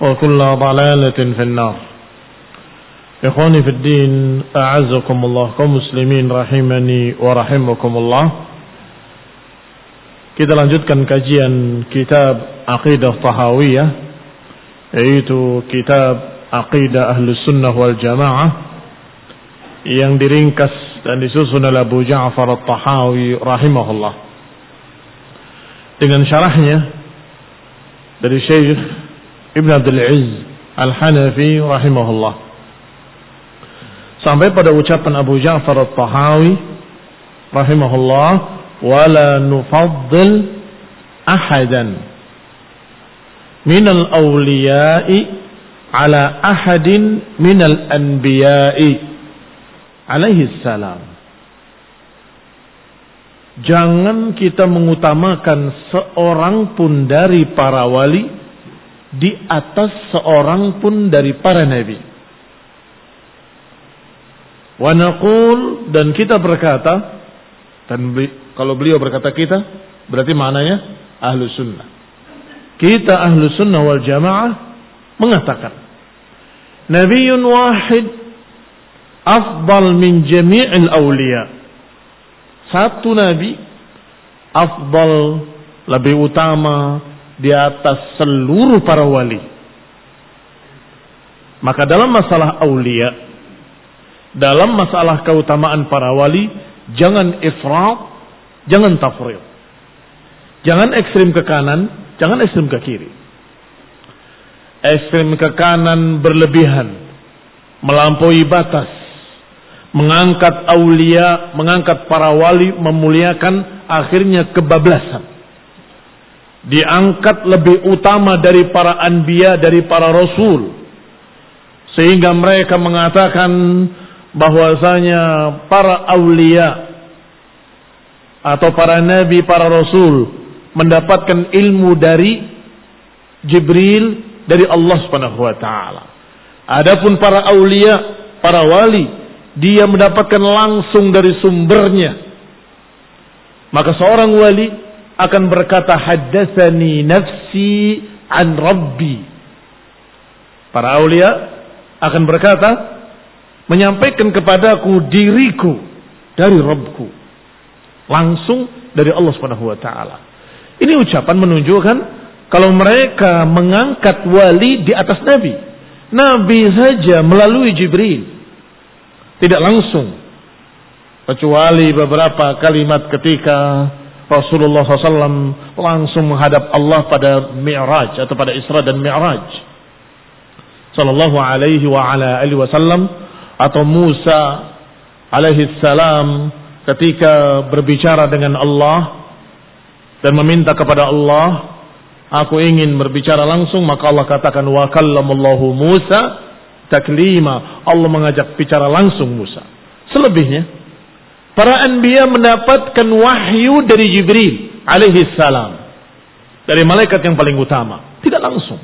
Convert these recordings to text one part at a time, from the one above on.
وكل ضلالة في النار إخواني في الدين أعزكم الله كمسلمين رحمني ورحمكم الله Kita lanjutkan kajian kitab Aqidah Tahawiyah yaitu kitab Aqidah Ahlus Sunnah wal Jamaah yang diringkas dan disusun oleh Abu Ja'far At-Tahawi rahimahullah. Dengan syarahnya dari Syekh Ibn Abdul Aziz Al-Hanafi rahimahullah. Sampai pada ucapan Abu Ja'far At-Tahawi rahimahullah, "Wala nufaddil ahadan minal awliya'i ala ahadin minal anbiya'i." alaihi salam. Jangan kita mengutamakan seorang pun dari para wali di atas seorang pun dari para nabi. Wa naqul dan kita berkata dan kalau beliau berkata kita berarti maknanya ahlu sunnah. Kita ahlu sunnah wal jamaah mengatakan Nabiun wahid afdal min jami'il awliya. Satu nabi afdal lebih utama di atas seluruh para wali. Maka dalam masalah aulia, dalam masalah keutamaan para wali, jangan ifrat, jangan tafrid. Jangan ekstrim ke kanan, jangan ekstrim ke kiri. Ekstrim ke kanan berlebihan, melampaui batas, mengangkat aulia, mengangkat para wali, memuliakan akhirnya kebablasan. Diangkat lebih utama dari para anbiya, dari para rasul. Sehingga mereka mengatakan bahwasanya para aulia atau para nabi, para rasul mendapatkan ilmu dari Jibril dari Allah Subhanahu wa taala. Adapun para aulia, para wali, dia mendapatkan langsung dari sumbernya. Maka seorang wali akan berkata haddatsani nafsi an rabbi. Para aulia akan berkata menyampaikan kepadaku diriku dari Rabbku. Langsung dari Allah Subhanahu wa taala. Ini ucapan menunjukkan kalau mereka mengangkat wali di atas nabi. Nabi saja melalui Jibril. Tidak langsung. Kecuali beberapa kalimat ketika Rasulullah SAW langsung menghadap Allah pada Mi'raj atau pada Isra dan Mi'raj. Sallallahu alaihi wa ala alihi wasallam atau Musa alaihi salam ketika berbicara dengan Allah dan meminta kepada Allah, aku ingin berbicara langsung, maka Allah katakan wa kallamallahu Musa taklima. Allah mengajak bicara langsung Musa. Selebihnya Para anbiya mendapatkan wahyu dari Jibril alaihi salam. Dari malaikat yang paling utama. Tidak langsung.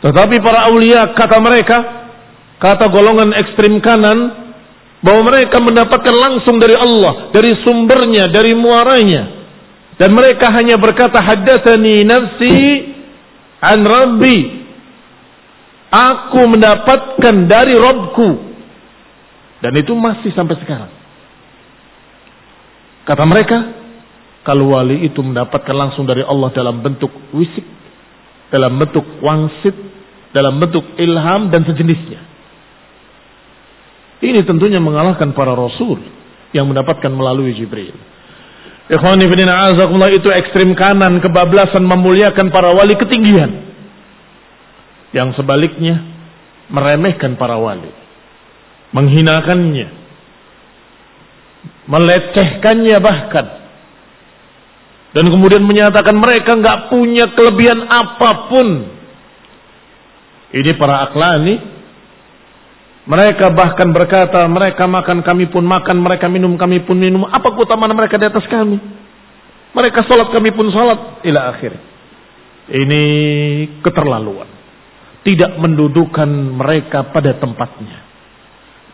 Tetapi para aulia kata mereka, kata golongan ekstrim kanan, bahwa mereka mendapatkan langsung dari Allah, dari sumbernya, dari muaranya. Dan mereka hanya berkata, haddatsani nafsi an rabbi. Aku mendapatkan dari Robku. Dan itu masih sampai sekarang. Kata mereka, kalau wali itu mendapatkan langsung dari Allah dalam bentuk wisik, dalam bentuk wangsit, dalam bentuk ilham dan sejenisnya. Ini tentunya mengalahkan para rasul yang mendapatkan melalui Jibril. Ikhwani bin azakumullah itu ekstrim kanan kebablasan memuliakan para wali ketinggian. Yang sebaliknya meremehkan para wali. Menghinakannya melecehkannya bahkan dan kemudian menyatakan mereka nggak punya kelebihan apa pun. Ini para aklani mereka bahkan berkata, mereka makan kami pun makan, mereka minum kami pun minum. Apa keutamaan mereka di atas kami? Mereka sholat kami pun sholat. Ila akhir. Ini keterlaluan. Tidak mendudukan mereka pada tempatnya.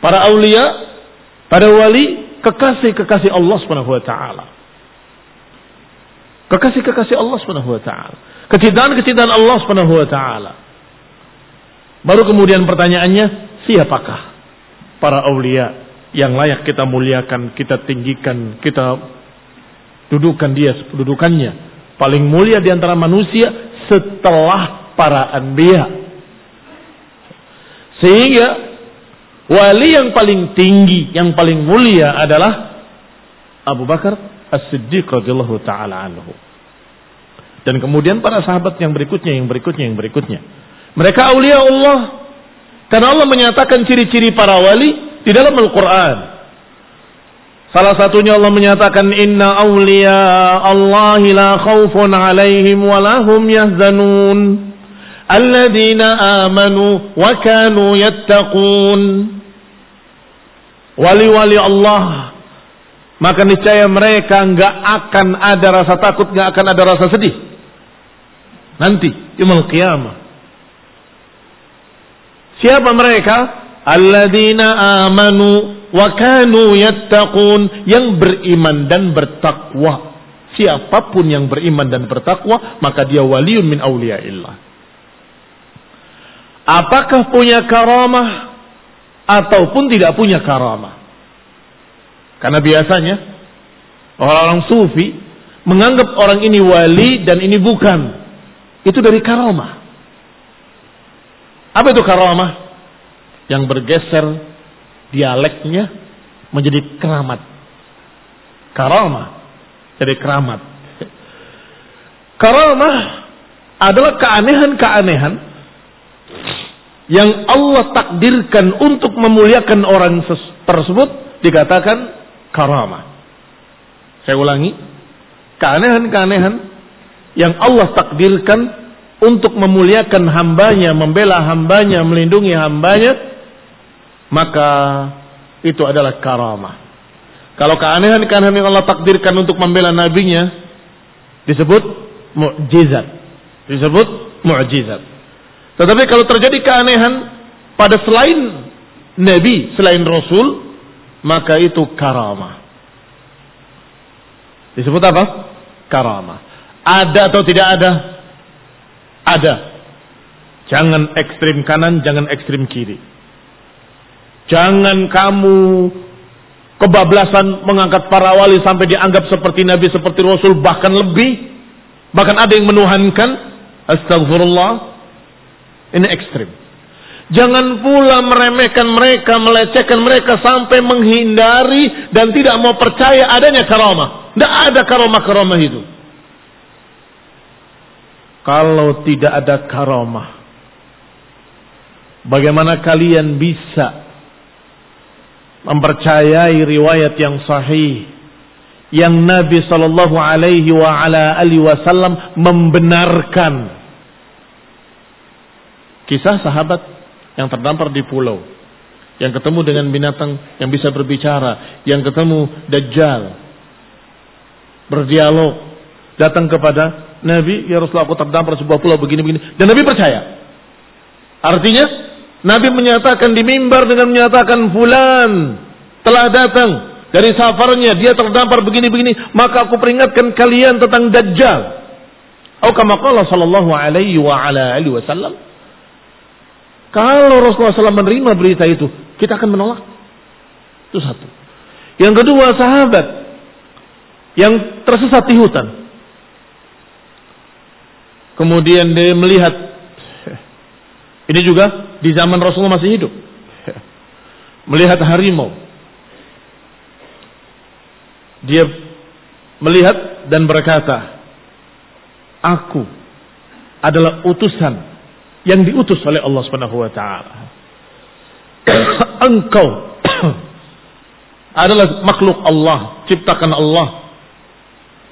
Para aulia, para wali kekasih-kekasih Allah Subhanahu wa taala. Kekasih-kekasih Allah Subhanahu wa taala. Kecintaan-kecintaan Allah Subhanahu wa taala. Baru kemudian pertanyaannya, siapakah para aulia yang layak kita muliakan, kita tinggikan, kita dudukan dia dudukannya paling mulia di antara manusia setelah para anbiya. Sehingga Wali yang paling tinggi, yang paling mulia adalah Abu Bakar As-Siddiq radhiyallahu taala anhu. Dan kemudian para sahabat yang berikutnya, yang berikutnya, yang berikutnya. Mereka aulia Allah. Karena Allah menyatakan ciri-ciri para wali di dalam Al-Quran. Salah satunya Allah menyatakan inna awliya Allah la khawfun alaihim wa lahum yahzanun. Alladzina amanu wa kanu yattaqun wali-wali Allah maka niscaya mereka nggak akan ada rasa takut, nggak akan ada rasa sedih. Nanti yaumul qiyamah. Siapa mereka? Alladzina amanu wa kanu yattaqun yang beriman dan bertakwa. Siapa pun yang beriman dan bertakwa, maka dia waliun min auliyaillah. Apakah punya karamah? Ataupun tidak punya karamah. Karena biasanya orang-orang sufi menganggap orang ini wali dan ini bukan. Itu dari karamah. Apa itu karamah? Yang bergeser dialeknya menjadi keramat. Karamah jadi keramat. Karamah adalah keanehan-keanehan yang Allah takdirkan untuk memuliakan orang tersebut dikatakan karamah. Saya ulangi, keanehan-keanehan yang Allah takdirkan untuk memuliakan hambanya, membela hambanya, melindungi hambanya, maka itu adalah karamah. Kalau keanehan-keanehan yang Allah takdirkan untuk membela nabinya disebut mukjizat. Disebut mukjizat. Tetapi kalau terjadi keanehan pada selain Nabi, selain Rasul, maka itu karamah. Disebut apa? Karamah. Ada atau tidak ada? Ada. Jangan ekstrim kanan, jangan ekstrim kiri. Jangan kamu kebablasan mengangkat para wali sampai dianggap seperti nabi, seperti rasul, bahkan lebih. Bahkan ada yang menuhankan. Astagfirullah. Ini ekstrim. Jangan pula meremehkan mereka, melecehkan mereka sampai menghindari dan tidak mau percaya adanya karamah. Tidak ada karamah-karamah itu. Kalau tidak ada karamah, bagaimana kalian bisa mempercayai riwayat yang sahih yang Nabi Shallallahu Alaihi Wasallam membenarkan kisah sahabat yang terdampar di pulau, yang ketemu dengan binatang yang bisa berbicara, yang ketemu Dajjal, berdialog, datang kepada Nabi, ya Rasulullah aku terdampar sebuah pulau begini-begini, dan Nabi percaya. Artinya, Nabi menyatakan di mimbar dengan menyatakan fulan telah datang dari safarnya, dia terdampar begini-begini, maka aku peringatkan kalian tentang Dajjal. Atau kama sallallahu alaihi wa ala alihi wasallam kalau Rasulullah SAW menerima berita itu, kita akan menolak. Itu satu. Yang kedua, sahabat yang tersesat di hutan. Kemudian dia melihat, ini juga di zaman Rasulullah masih hidup. Melihat harimau. Dia melihat dan berkata, Aku adalah utusan yang diutus oleh Allah Subhanahu wa taala. Engkau adalah makhluk Allah, ciptakan Allah.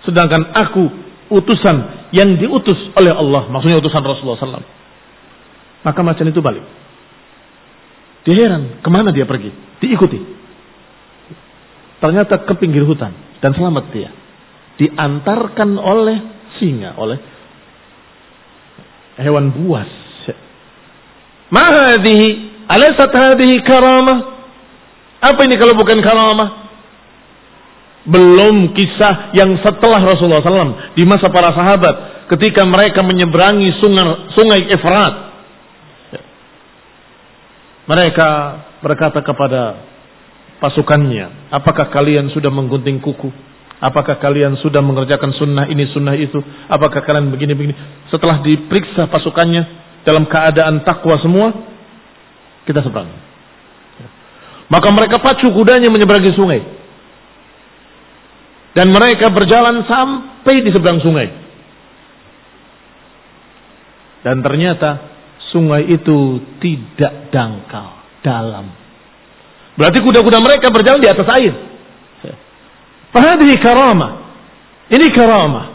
Sedangkan aku utusan yang diutus oleh Allah, maksudnya utusan Rasulullah SAW. Maka macan itu balik. Dia heran, ke mana dia pergi? Diikuti. Ternyata ke pinggir hutan dan selamat dia. Diantarkan oleh singa, oleh hewan buas Ma hadhihi? Alaysat hadhihi karamah? Apa ini kalau bukan karamah? Belum kisah yang setelah Rasulullah SAW di masa para sahabat ketika mereka menyeberangi sungai, sungai Efrat. Mereka berkata kepada pasukannya, apakah kalian sudah menggunting kuku? Apakah kalian sudah mengerjakan sunnah ini, sunnah itu? Apakah kalian begini-begini? Setelah diperiksa pasukannya, dalam keadaan takwa semua, kita seberang. Maka mereka pacu kudanya menyeberangi sungai. Dan mereka berjalan sampai di seberang sungai. Dan ternyata sungai itu tidak dangkal, dalam. Berarti kuda-kuda mereka berjalan di atas air. Fahadihi karamah. Ini karamah.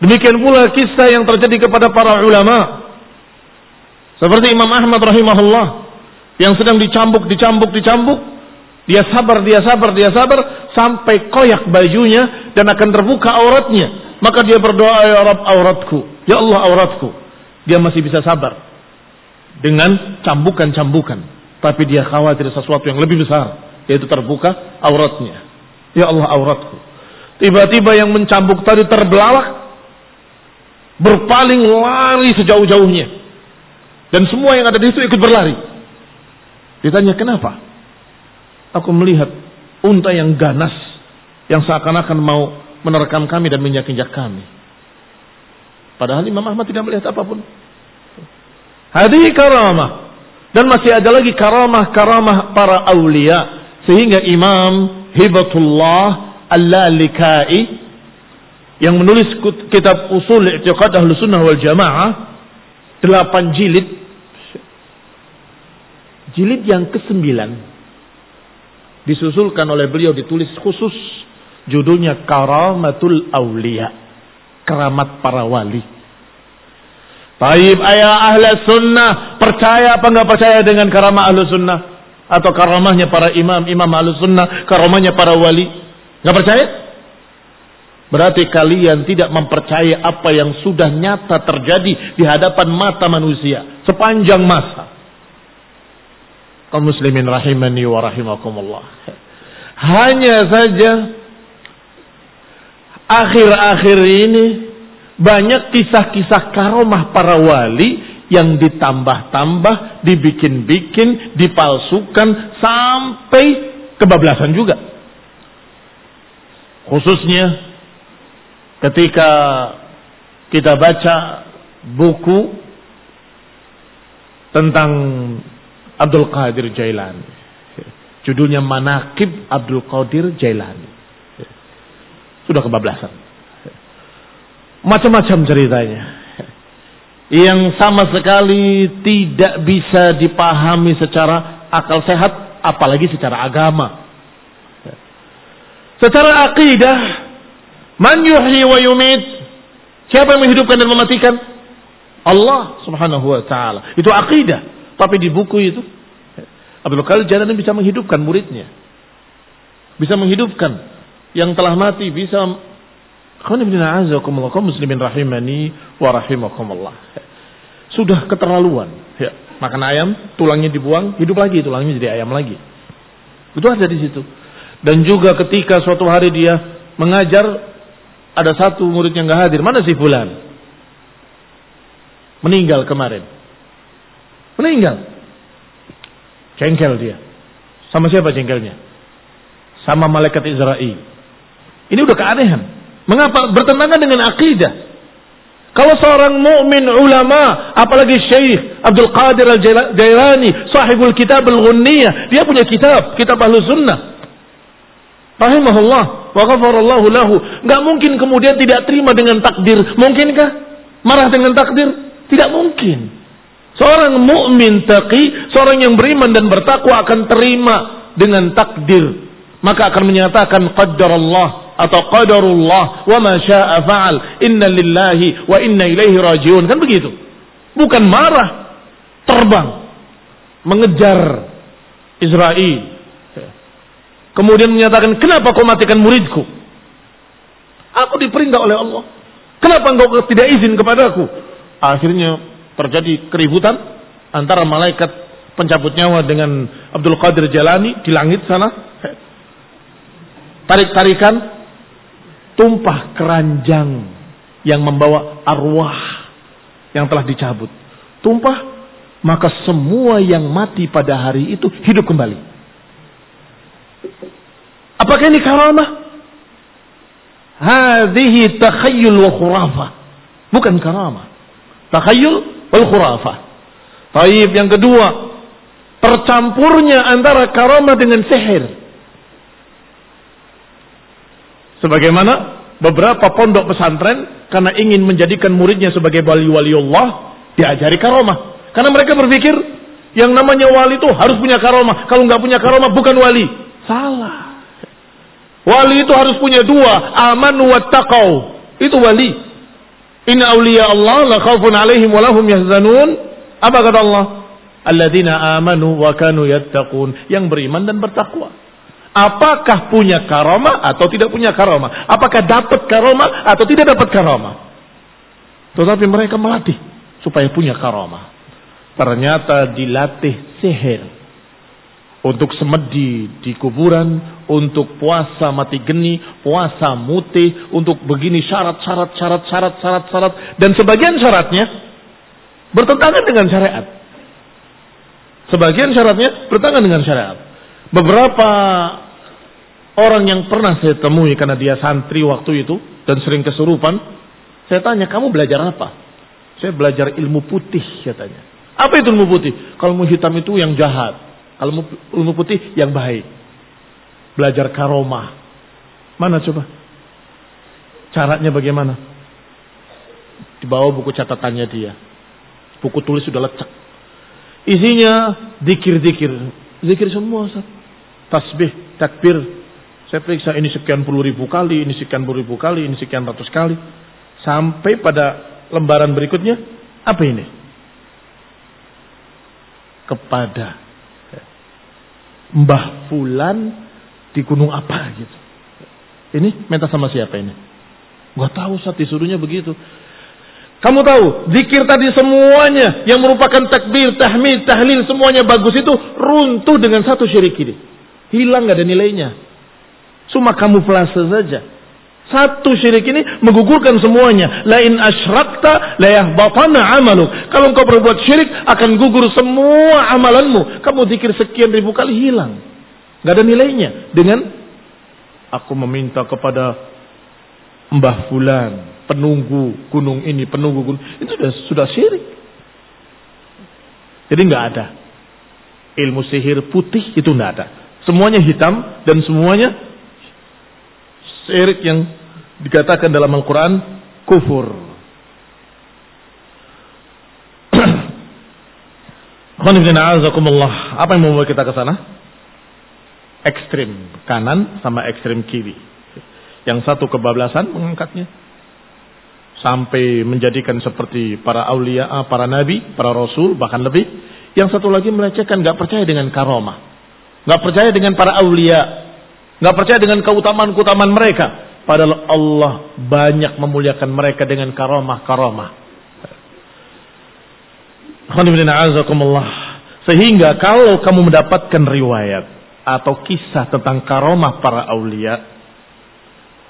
Demikian pula kisah yang terjadi kepada para ulama seperti Imam Ahmad rahimahullah yang sedang dicambuk, dicambuk, dicambuk. Dia sabar, dia sabar, dia sabar sampai koyak bajunya dan akan terbuka auratnya. Maka dia berdoa, ya Rabb auratku. Ya Allah auratku. Dia masih bisa sabar. Dengan cambukan-cambukan. Tapi dia khawatir sesuatu yang lebih besar. Yaitu terbuka auratnya. Ya Allah auratku. Tiba-tiba yang mencambuk tadi terbelalak. Berpaling lari sejauh-jauhnya. Dan semua yang ada di situ ikut berlari. Ditanya kenapa? Aku melihat unta yang ganas. Yang seakan-akan mau menerkam kami dan menginjak-injak kami. Padahal Imam Ahmad tidak melihat apa pun. Hadi karamah. Dan masih ada lagi karamah-karamah para awliya. Sehingga Imam Hibatullah Al-Lalikai yang menulis kitab usul i'tiqad ahlu sunnah wal jamaah delapan jilid Jilid yang ke-9 disusulkan oleh beliau ditulis khusus judulnya Karamatul Aulia, keramat para wali. Taib ayah ahli sunnah percaya apa nggak percaya dengan karamah ahli sunnah atau karamahnya para imam imam ahli sunnah karamahnya para wali nggak percaya? Berarti kalian tidak mempercayai apa yang sudah nyata terjadi di hadapan mata manusia sepanjang masa kaum muslimin rahimani wa rahimakumullah. Hanya saja akhir-akhir ini banyak kisah-kisah karomah para wali yang ditambah-tambah, dibikin-bikin, dipalsukan sampai kebablasan juga. Khususnya ketika kita baca buku tentang Abdul Qadir Jailani. Judulnya Manakib Abdul Qadir Jailani. Sudah kebablasan. Macam-macam ceritanya. Yang sama sekali tidak bisa dipahami secara akal sehat, apalagi secara agama. Secara akidah, man yuhyi wa yumit, siapa yang menghidupkan dan mematikan? Allah subhanahu wa ta'ala. Itu akidah. Tapi di buku itu, Abdul Qadir Jalani bisa menghidupkan muridnya. Bisa menghidupkan yang telah mati, bisa muslimin rahimani wa rahimakumullah. Sudah keterlaluan. Ya, makan ayam, tulangnya dibuang, hidup lagi tulangnya jadi ayam lagi. Itu ada di situ. Dan juga ketika suatu hari dia mengajar, ada satu murid yang nggak hadir. Mana si fulan? Meninggal kemarin. Meninggal. Cengkel dia. Sama siapa cengkelnya? Sama malaikat Israel. Ini udah keanehan. Mengapa? Bertentangan dengan akidah. Kalau seorang mukmin ulama, apalagi Syekh Abdul Qadir Al-Jailani, sahibul kitab Al-Ghunniyah, dia punya kitab, kitab Ahlu Sunnah. Rahimahullah wa ghafarallahu lahu. Enggak mungkin kemudian tidak terima dengan takdir. Mungkinkah marah dengan takdir? Tidak mungkin. Seorang mukmin taqi, seorang yang beriman dan bertakwa akan terima dengan takdir. Maka akan menyatakan qaddar Allah atau qadarullah wa ma syaa fa'al inna lillahi wa inna ilaihi rajiun. Kan begitu? Bukan marah terbang mengejar Israel. Kemudian menyatakan kenapa kau matikan muridku? Aku diperintah oleh Allah. Kenapa engkau tidak izin kepadaku akhirnya terjadi keributan antara malaikat pencabut nyawa dengan Abdul Qadir Jalani di langit sana tarik-tarikan tumpah keranjang yang membawa arwah yang telah dicabut. Tumpah, maka semua yang mati pada hari itu hidup kembali. Apakah ini karamah? Hadhihi takhayyul wa khurafah. Bukan karamah. Takhayyul wal khurafah. Taib yang kedua, tercampurnya antara karamah dengan sihir. Sebagaimana beberapa pondok pesantren karena ingin menjadikan muridnya sebagai wali-wali Allah, diajari karomah. Karena mereka berpikir yang namanya wali itu harus punya karomah. Kalau nggak punya karomah bukan wali. Salah. Wali itu harus punya dua, aman wa taqaw. Itu wali. Inna awliya Allah la khawfun alaihim wa lahum yahzanun. Apa kata Allah? Alladzina amanu wa kanu yattaqun. Yang beriman dan bertakwa. Apakah punya karoma atau tidak punya karoma? Apakah dapat karoma atau tidak dapat karoma? Tetapi mereka melatih supaya punya karoma. Ternyata dilatih sihir. Untuk semedi di kuburan, untuk puasa mati geni, puasa mutih, untuk begini syarat, syarat, syarat, syarat, syarat, syarat. Dan sebagian syaratnya bertentangan dengan syariat. Sebagian syaratnya bertentangan dengan syariat. Beberapa orang yang pernah saya temui karena dia santri waktu itu dan sering kesurupan, saya tanya, kamu belajar apa? Saya belajar ilmu putih, katanya. Apa itu ilmu putih? Kalau ilmu hitam itu yang jahat. Ilmu putih yang baik. Belajar karomah. Mana coba? Caranya bagaimana? Di bawah buku catatannya dia. Buku tulis sudah lecek. Isinya dikir-dikir. Zikir semua. Tasbih, takbir. Saya periksa ini sekian puluh ribu kali, ini sekian puluh ribu kali, ini sekian ratus kali. Sampai pada lembaran berikutnya, apa ini? Kepada Mbah Fulan di gunung apa gitu. Ini minta sama siapa ini? Gua tahu saat disuruhnya begitu. Kamu tahu, zikir tadi semuanya yang merupakan takbir, tahmid, tahlil semuanya bagus itu runtuh dengan satu syirik ini. Hilang gak ada nilainya. Cuma kamuflase saja. Satu syirik ini menggugurkan semuanya. Lain asyrakta la yahbatana amaluk. Kalau engkau berbuat syirik akan gugur semua amalanmu. Kamu zikir sekian ribu kali hilang. Gak ada nilainya. Dengan aku meminta kepada Mbah Fulan, penunggu gunung ini, penunggu gunung. Itu sudah, sudah syirik. Jadi nggak ada. Ilmu sihir putih itu nggak ada. Semuanya hitam dan semuanya syirik yang dikatakan dalam Al-Quran kufur. Apa yang membawa kita ke sana? Ekstrim kanan sama ekstrim kiri. Yang satu kebablasan mengangkatnya. Sampai menjadikan seperti para aulia, para nabi, para rasul, bahkan lebih. Yang satu lagi melecehkan, gak percaya dengan karomah. Gak percaya dengan para aulia. Gak percaya dengan keutamaan-keutamaan mereka Padahal Allah banyak memuliakan mereka dengan karomah-karomah. Sehingga kalau kamu mendapatkan riwayat atau kisah tentang karomah para aulia,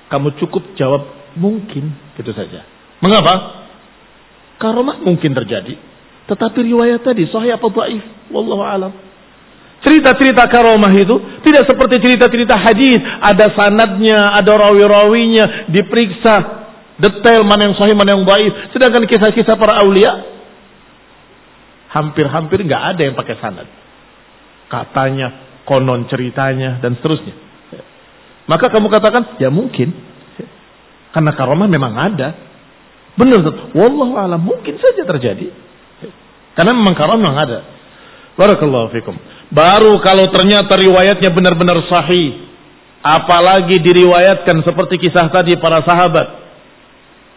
kamu cukup jawab mungkin, gitu saja. Mengapa? Karomah mungkin terjadi, tetapi riwayat tadi sahih apa dhaif? Wallahu alam. Cerita-cerita karomah itu tidak seperti cerita-cerita hadis, ada sanadnya, ada rawi-rawinya, diperiksa detail mana yang sahih, mana yang baik. Sedangkan kisah-kisah para aulia hampir-hampir nggak ada yang pakai sanad. Katanya, konon ceritanya dan seterusnya. Maka kamu katakan, ya mungkin. Karena karomah memang ada. Benar, wallahu alam mungkin saja terjadi. Karena memang karomah memang ada. Barakallahu fikum. Baru kalau ternyata riwayatnya benar-benar sahih. Apalagi diriwayatkan seperti kisah tadi para sahabat.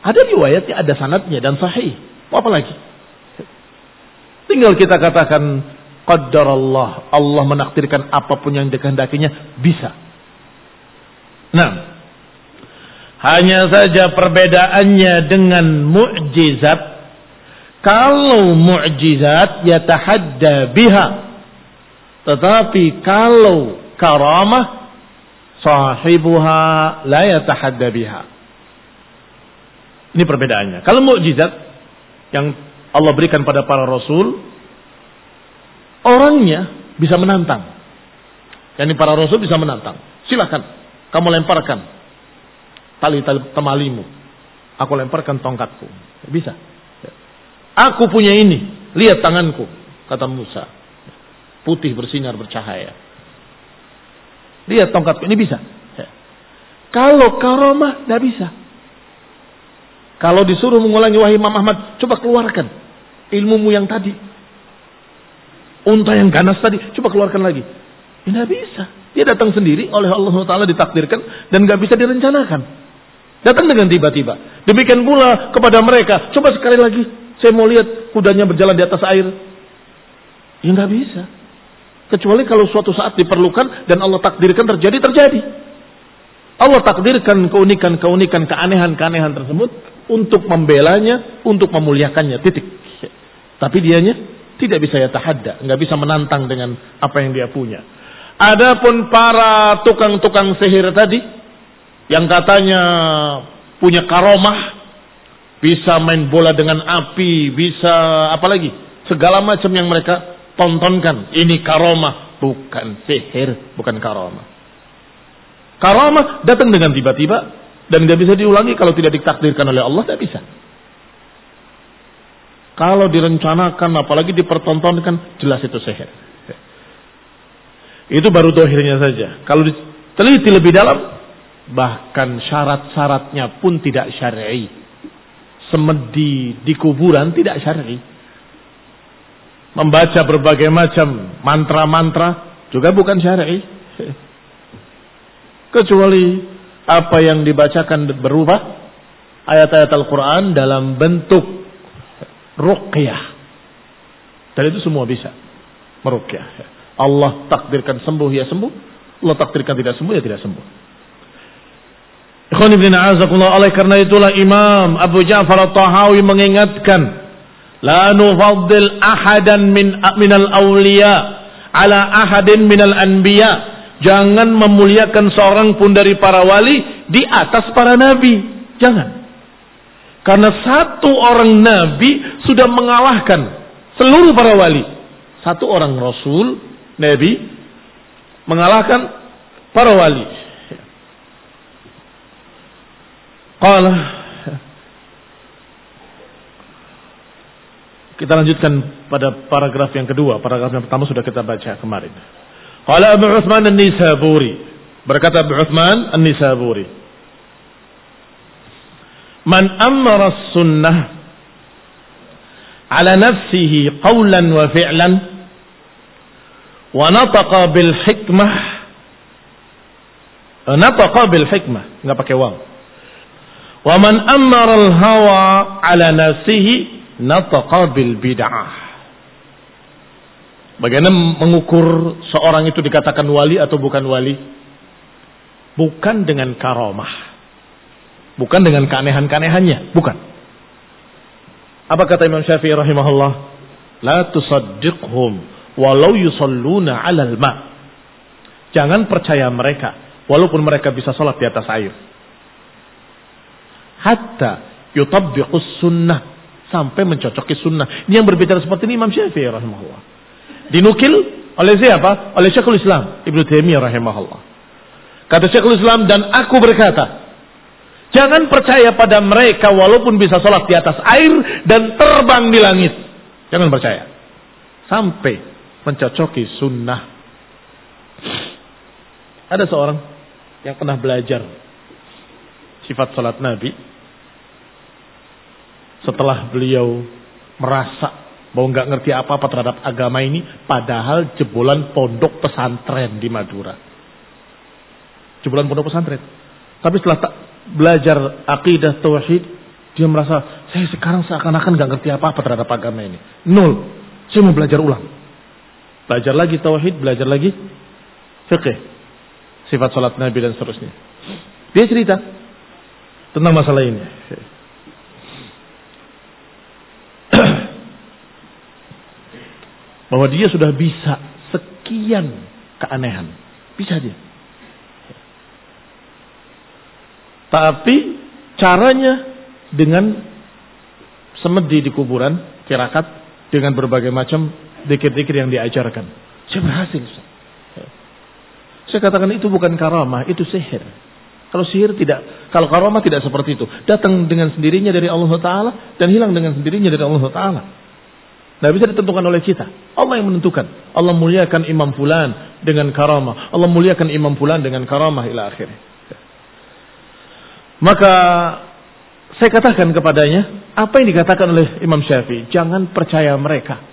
Ada riwayatnya, ada sanatnya dan sahih. Apa lagi? Tinggal kita katakan Qaddar Allah. Allah menakdirkan apa pun yang dikehendakinya bisa. Nah, hanya saja perbedaannya dengan mukjizat. Kalau mukjizat yatahadda biha tetapi kalau karamah sahibuha la yatahadda biha. Ini perbedaannya. Kalau mukjizat yang Allah berikan pada para rasul, orangnya bisa menantang. Yani para rasul bisa menantang. Silakan, kamu lemparkan tali, tali temalimu. Aku lemparkan tongkatku. Bisa. Aku punya ini. Lihat tanganku, kata Musa putih bersinar bercahaya. Lihat tongkatku ini bisa. Ya. Kalau karomah tidak bisa. Kalau disuruh mengulangi wahai Imam Ahmad, coba keluarkan ilmumu yang tadi. Unta yang ganas tadi, coba keluarkan lagi. Tidak bisa. Dia datang sendiri oleh Allah Taala ditakdirkan dan nggak bisa direncanakan. Datang dengan tiba-tiba. Demikian pula kepada mereka. Coba sekali lagi, saya mau lihat kudanya berjalan di atas air. Ya nggak bisa. Kecuali kalau suatu saat diperlukan dan Allah takdirkan terjadi, terjadi. Allah takdirkan keunikan-keunikan, keanehan-keanehan tersebut untuk membelanya, untuk memuliakannya, titik. Tapi dianya tidak bisa ya tahadda, nggak bisa menantang dengan apa yang dia punya. Adapun para tukang-tukang sihir tadi yang katanya punya karomah, bisa main bola dengan api, bisa apalagi segala macam yang mereka tontonkan. Ini karomah, bukan sihir, bukan karomah. Karomah datang dengan tiba-tiba dan tidak bisa diulangi kalau tidak ditakdirkan oleh Allah, tidak bisa. Kalau direncanakan, apalagi dipertontonkan, jelas itu sihir. Itu baru dohirnya saja. Kalau diteliti lebih dalam, bahkan syarat-syaratnya pun tidak syar'i. Semedi di kuburan tidak syar'i membaca berbagai macam mantra-mantra juga bukan syar'i. Kecuali apa yang dibacakan berupa ayat-ayat Al-Quran dalam bentuk ruqyah. Dan itu semua bisa. Meruqyah. Allah takdirkan sembuh ya sembuh. Allah takdirkan tidak sembuh ya tidak sembuh. Oleh karena itulah Imam Abu Ja'far At-Tahawi mengingatkan La ahadan min minal awliya ala ahadin minal anbiya. Jangan memuliakan seorang pun dari para wali di atas para nabi. Jangan. Karena satu orang nabi sudah mengalahkan seluruh para wali. Satu orang rasul, nabi, mengalahkan para wali. Qala Kita lanjutkan pada paragraf yang kedua. Paragraf yang pertama sudah kita baca kemarin. Qala Abu Uthman An-Nisaburi. Berkata Abu Uthman An-Nisaburi. Man amara sunnah ala nafsihi qawlan wa fi'lan wa nataqa bil hikmah nataqa bil hikmah enggak pakai waw wa man amara al hawa ala nafsihi nataqa bil bid'ah. Bagaimana mengukur seorang itu dikatakan wali atau bukan wali? Bukan dengan karomah. Bukan dengan keanehan-keanehannya. Bukan. Apa kata Imam Syafi'i rahimahullah? La tusaddiqhum walau yusalluna alal ma. Jangan percaya mereka. Walaupun mereka bisa sholat di atas air. Hatta yutabbiqus sunnah sampai mencocoki sunnah. Ini yang berbicara seperti ini Imam Syafi'i rahimahullah. Dinukil oleh siapa? Oleh Syekhul Islam Ibnu Taimiyah rahimahullah. Kata Syekhul Islam dan aku berkata, jangan percaya pada mereka walaupun bisa sholat di atas air dan terbang di langit. Jangan percaya. Sampai mencocoki sunnah. Ada seorang yang pernah belajar sifat salat Nabi setelah beliau merasa bahwa nggak ngerti apa-apa terhadap agama ini, padahal jebolan pondok pesantren di Madura. Jebolan pondok pesantren. Tapi setelah tak belajar akidah tauhid, dia merasa saya sekarang seakan-akan nggak ngerti apa-apa terhadap agama ini. Nol. Saya mau belajar ulang. Belajar lagi tauhid, belajar lagi fikih, sifat salat Nabi dan seterusnya. Dia cerita tentang masalah ini. Bahwa dia sudah bisa sekian keanehan. Bisa dia. Tapi caranya dengan semedi di kuburan, tirakat dengan berbagai macam dikir-dikir yang diajarkan. Saya berhasil. Saya katakan itu bukan karamah, itu sihir. Kalau sihir tidak, kalau karamah tidak seperti itu. Datang dengan sendirinya dari Allah Taala dan hilang dengan sendirinya dari Allah Taala. Tidak bisa ditentukan oleh kita. Allah yang menentukan. Allah muliakan imam fulan dengan karamah. Allah muliakan imam fulan dengan karamah ila akhir. Maka saya katakan kepadanya, apa yang dikatakan oleh Imam Syafi'i, jangan percaya mereka.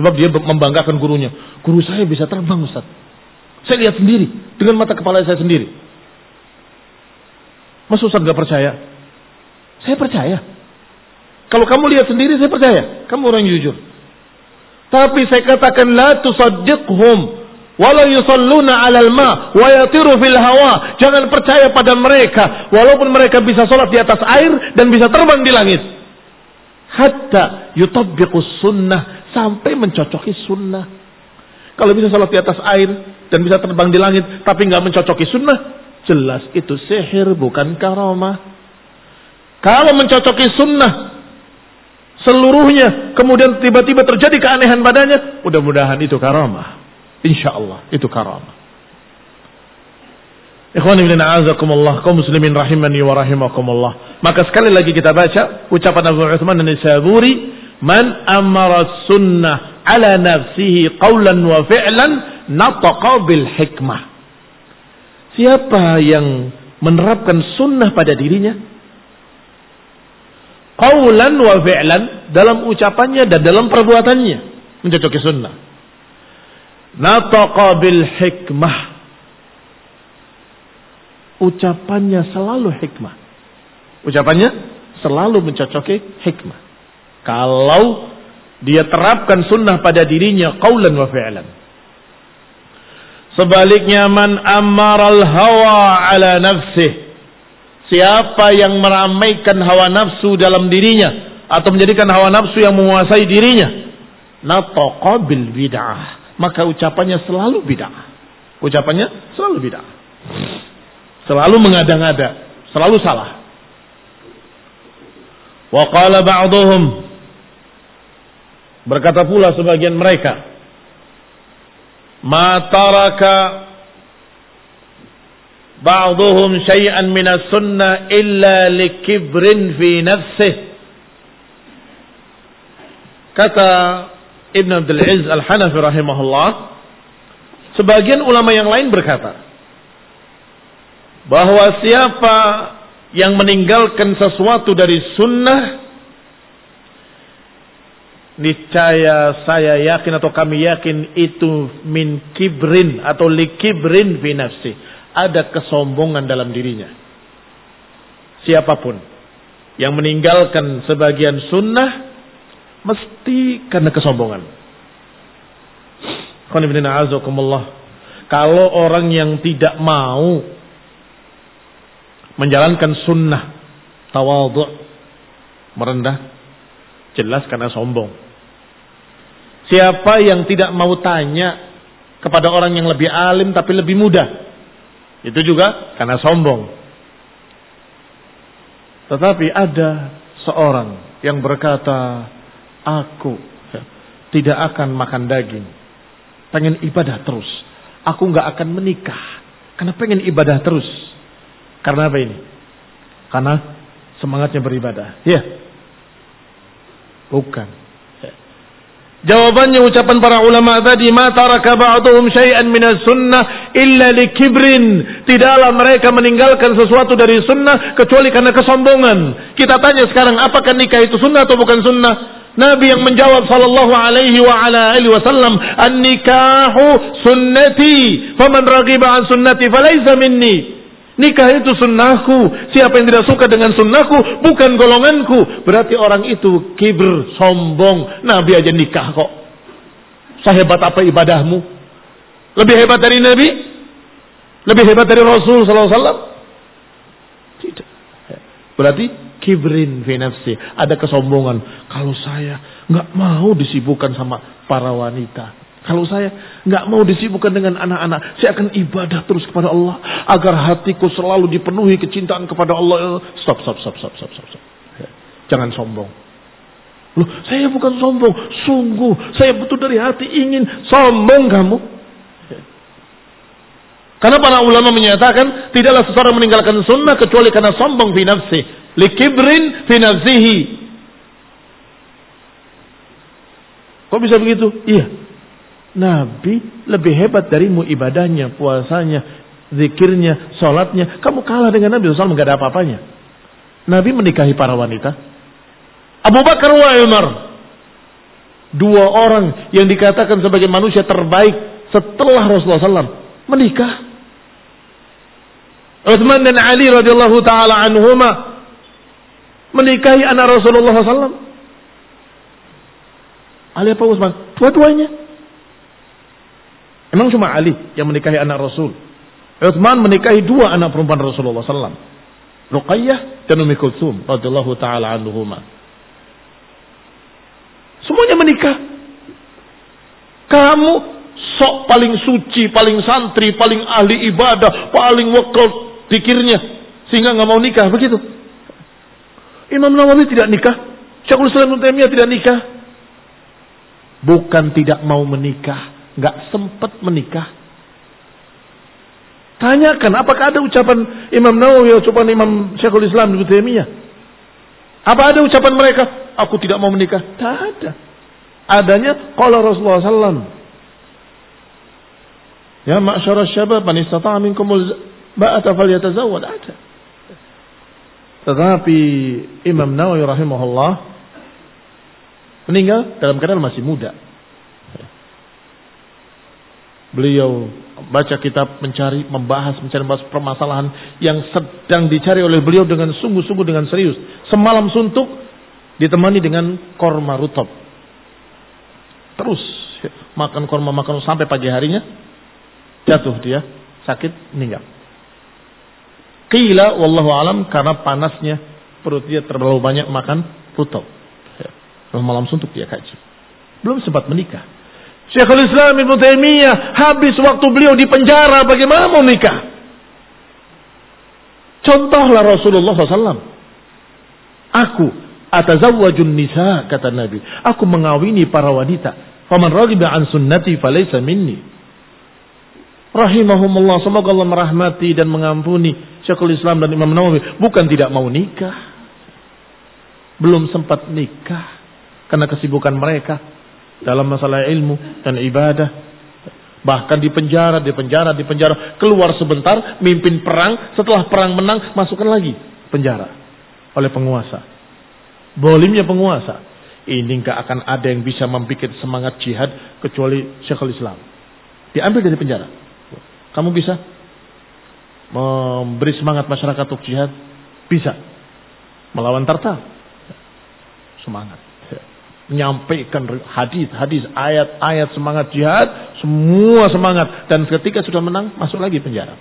Sebab dia membanggakan gurunya. Guru saya bisa terbang Ustaz. Saya lihat sendiri. Dengan mata kepala saya sendiri. Mas Ustaz gak percaya? Saya percaya. Kalau kamu lihat sendiri saya percaya. Kamu orang jujur. Tapi saya katakan la tusaddiqhum wala yusalluna 'alal ma wa yatiru fil hawa. Jangan percaya pada mereka walaupun mereka bisa sholat di atas air dan bisa terbang di langit. Hatta yutabbiqus sunnah sampai mencocoki sunnah. Kalau bisa sholat di atas air dan bisa terbang di langit tapi nggak mencocoki sunnah, jelas itu sihir bukan karamah. Kalau mencocoki sunnah seluruhnya kemudian tiba-tiba terjadi keanehan badannya, mudah-mudahan itu karamah. Insya Allah itu karamah. Ikhwan ibn a'azakumullah, kaum muslimin rahimani wa rahimakumullah. Maka sekali lagi kita baca ucapan Abu Uthman an-Nisaburi, "Man amara sunnah ala nafsihi qawlan wa fi'lan nataqa bil hikmah." Siapa yang menerapkan sunnah pada dirinya, Qawlan wa fi'lan dalam ucapannya dan dalam perbuatannya mencocoki sunnah. Nataqa bil hikmah. Ucapannya selalu hikmah. Ucapannya selalu mencocoki hikmah. Kalau dia terapkan sunnah pada dirinya qawlan wa fi'lan. Sebaliknya man ammaral hawa ala nafsih Siapa yang meramaikan hawa nafsu dalam dirinya atau menjadikan hawa nafsu yang menguasai dirinya, nataqa bil bid'ah. Maka ucapannya selalu bid'ah. Ucapannya selalu bid'ah. Selalu mengada-ngada, selalu salah. Wa qala ba'dhum berkata pula sebagian mereka ma taraka ba'dhum syai'an min as-sunnah illa likibrin fi nafsihi kata Ibn Abdul Aziz Al-Hanafi rahimahullah sebagian ulama yang lain berkata bahwa siapa yang meninggalkan sesuatu dari sunnah niscaya saya yakin atau kami yakin itu min kibrin atau likibrin fi nafsi ada kesombongan dalam dirinya. Siapa pun yang meninggalkan sebagian sunnah mesti karena kesombongan. Kalau orang yang tidak mau menjalankan sunnah tawadhu merendah jelas karena sombong. Siapa yang tidak mau tanya kepada orang yang lebih alim tapi lebih muda itu juga karena sombong tetapi ada seorang yang berkata aku tidak akan makan daging pengen ibadah terus aku nggak akan menikah karena pengen ibadah terus karena apa ini? Karena semangatnya beribadah. Ya. Bukan. Ya. Jawabannya ucapan para ulama tadi, "Ma taraka ba'dhum syai'an min sunnah illa likibrin." Tidaklah mereka meninggalkan sesuatu dari sunnah kecuali karena kesombongan. Kita tanya sekarang, apakah nikah itu sunnah atau bukan sunnah? Nabi yang menjawab sallallahu alaihi wa ala alihi wasallam, "An-nikahu sunnati, faman raghiba an sunnati falaysa minni." Nikah itu sunnahku. Siapa yang tidak suka dengan sunnahku bukan golonganku. Berarti orang itu kibir, sombong. Nabi aja nikah kok. Sehebat apa ibadahmu? Lebih hebat dari Nabi? Lebih hebat dari Rasul SAW? Tidak. Berarti kibrin fi nafsi. Ada kesombongan. Kalau saya nggak mau disibukkan sama para wanita. Kalau saya nggak mau disibukkan dengan anak-anak, saya akan ibadah terus kepada Allah agar hatiku selalu dipenuhi kecintaan kepada Allah. Stop, stop, stop, stop, stop, stop. Ya. Jangan sombong. Loh, saya bukan sombong, sungguh saya betul dari hati ingin sombong kamu. Ya. Karena para ulama menyatakan tidaklah seseorang meninggalkan sunnah kecuali karena sombong fi nafsi, likibrin fi nafsihi. Kok bisa begitu? Iya, Nabi lebih hebat darimu ibadahnya, puasanya, zikirnya, sholatnya. Kamu kalah dengan Nabi SAW nggak ada apa-apanya. Nabi menikahi para wanita. Abu Bakar wa Umar. Dua orang yang dikatakan sebagai manusia terbaik setelah Rasulullah SAW menikah. Uthman dan Ali radhiyallahu taala anhuma menikahi anak Rasulullah SAW. Ali apa Utsman? Dua-duanya Emang cuma Ali yang menikahi anak Rasul. Utsman menikahi dua anak perempuan Rasulullah SAW. Ruqayyah dan Umi Kulsum radhiyallahu taala anhuma. Semuanya menikah. Kamu sok paling suci, paling santri, paling ahli ibadah, paling wakil pikirnya sehingga nggak mau nikah begitu. Imam Nawawi tidak nikah, Syekhul Islam Taimiyah tidak nikah. Bukan tidak mau menikah, nggak sempat menikah. Tanyakan apakah ada ucapan Imam Nawawi ucapan Imam Syekhul Islam Ibnu Taimiyah? Apa ada ucapan mereka? Aku tidak mau menikah. Tidak ada. Adanya qala Rasulullah sallam. Ya ma'syara syabab man istata'a minkumul ba'ata falyatazawwad. Ada. Tetapi Imam Nawawi rahimahullah meninggal dalam keadaan masih muda. Beliau baca kitab mencari, membahas, mencari membahas permasalahan yang sedang dicari oleh beliau dengan sungguh-sungguh dengan serius. Semalam suntuk ditemani dengan korma rutab. Terus makan korma makan sampai pagi harinya jatuh dia sakit meninggal. Qila wallahu alam karena panasnya perut dia terlalu banyak makan rutab. Malam suntuk dia kaji. Belum sempat menikah. Syekhul Islam Ibn Taimiyah habis waktu beliau di penjara bagaimana mau nikah? Contohlah Rasulullah SAW. Aku atazawwajun nisa kata Nabi. Aku mengawini para wanita. Faman raghiba an sunnati falaysa minni. Rahimahumullah. Semoga Allah merahmati dan mengampuni Syekhul Islam dan Imam Nawawi. Bukan tidak mau nikah. Belum sempat nikah. Karena kesibukan mereka dalam masalah ilmu dan ibadah. Bahkan di penjara, di penjara, di penjara. Keluar sebentar, mimpin perang. Setelah perang menang, masukkan lagi penjara. Oleh penguasa. Bolimnya penguasa. Ini nggak akan ada yang bisa membuat semangat jihad kecuali Syekhul Islam. Diambil dari penjara. Kamu bisa memberi semangat masyarakat untuk jihad? Bisa. Melawan Tartar? Semangat menyampaikan hadis, hadis, ayat-ayat semangat jihad, semua semangat dan ketika sudah menang masuk lagi penjara.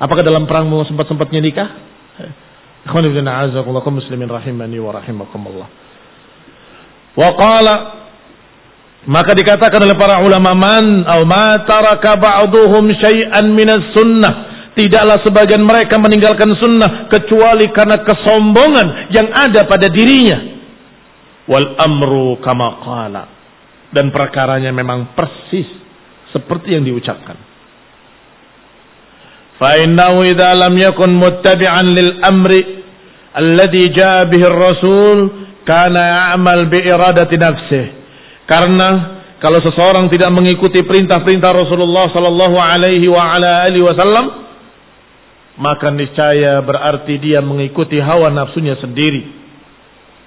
Apakah dalam perang mau sempat-sempatnya nikah? Ikhwan ibn a'azakullah muslimin rahimani wa rahimakumullah. Wa qala maka dikatakan oleh para ulama man au ma taraka ba'duhum syai'an minas sunnah tidaklah sebagian mereka meninggalkan sunnah kecuali karena kesombongan yang ada pada dirinya wal amru kama qala. Dan perkaranya memang persis seperti yang diucapkan. Fa innahu idza lam yakun muttabi'an lil amri alladhi jaa bihi ar-rasul kana ya'mal bi iradati nafsih karena kalau seseorang tidak mengikuti perintah-perintah Rasulullah sallallahu alaihi wa ala alihi wasallam maka niscaya berarti dia mengikuti hawa nafsunya sendiri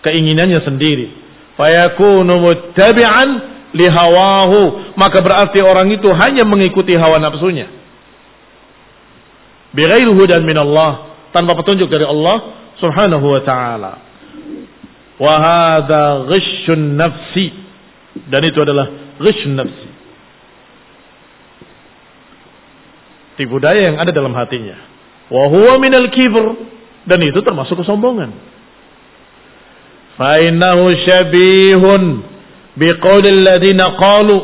keinginannya sendiri. Fayakunu muttabi'an lihawahu. Maka berarti orang itu hanya mengikuti hawa nafsunya. Bighair hudan min Allah. Tanpa petunjuk dari Allah subhanahu wa ta'ala. Wahada ghishun nafsi. Dan itu adalah ghishun nafsi. Tipu daya yang ada dalam hatinya. Wahuwa minal kibr. Dan itu termasuk kesombongan. فإنه شبيه بقول الذين قالوا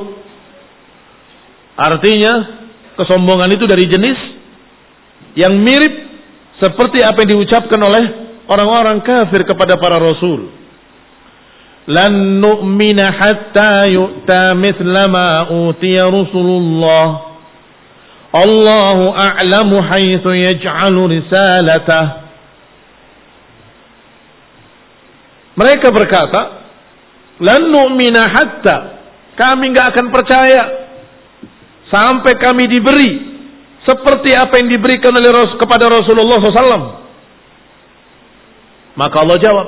Artinya kesombongan itu dari jenis yang mirip seperti apa yang diucapkan oleh orang-orang kafir kepada para rasul. Lan nu'mina hatta yu'ta mithla ma utiya Rasulullah. Allahu a'lamu haitsu yaj'alu risalatah. Mereka berkata, "Lan nu'mina hatta kami nggak akan percaya sampai kami diberi seperti apa yang diberikan oleh kepada Rasulullah SAW." Maka Allah jawab,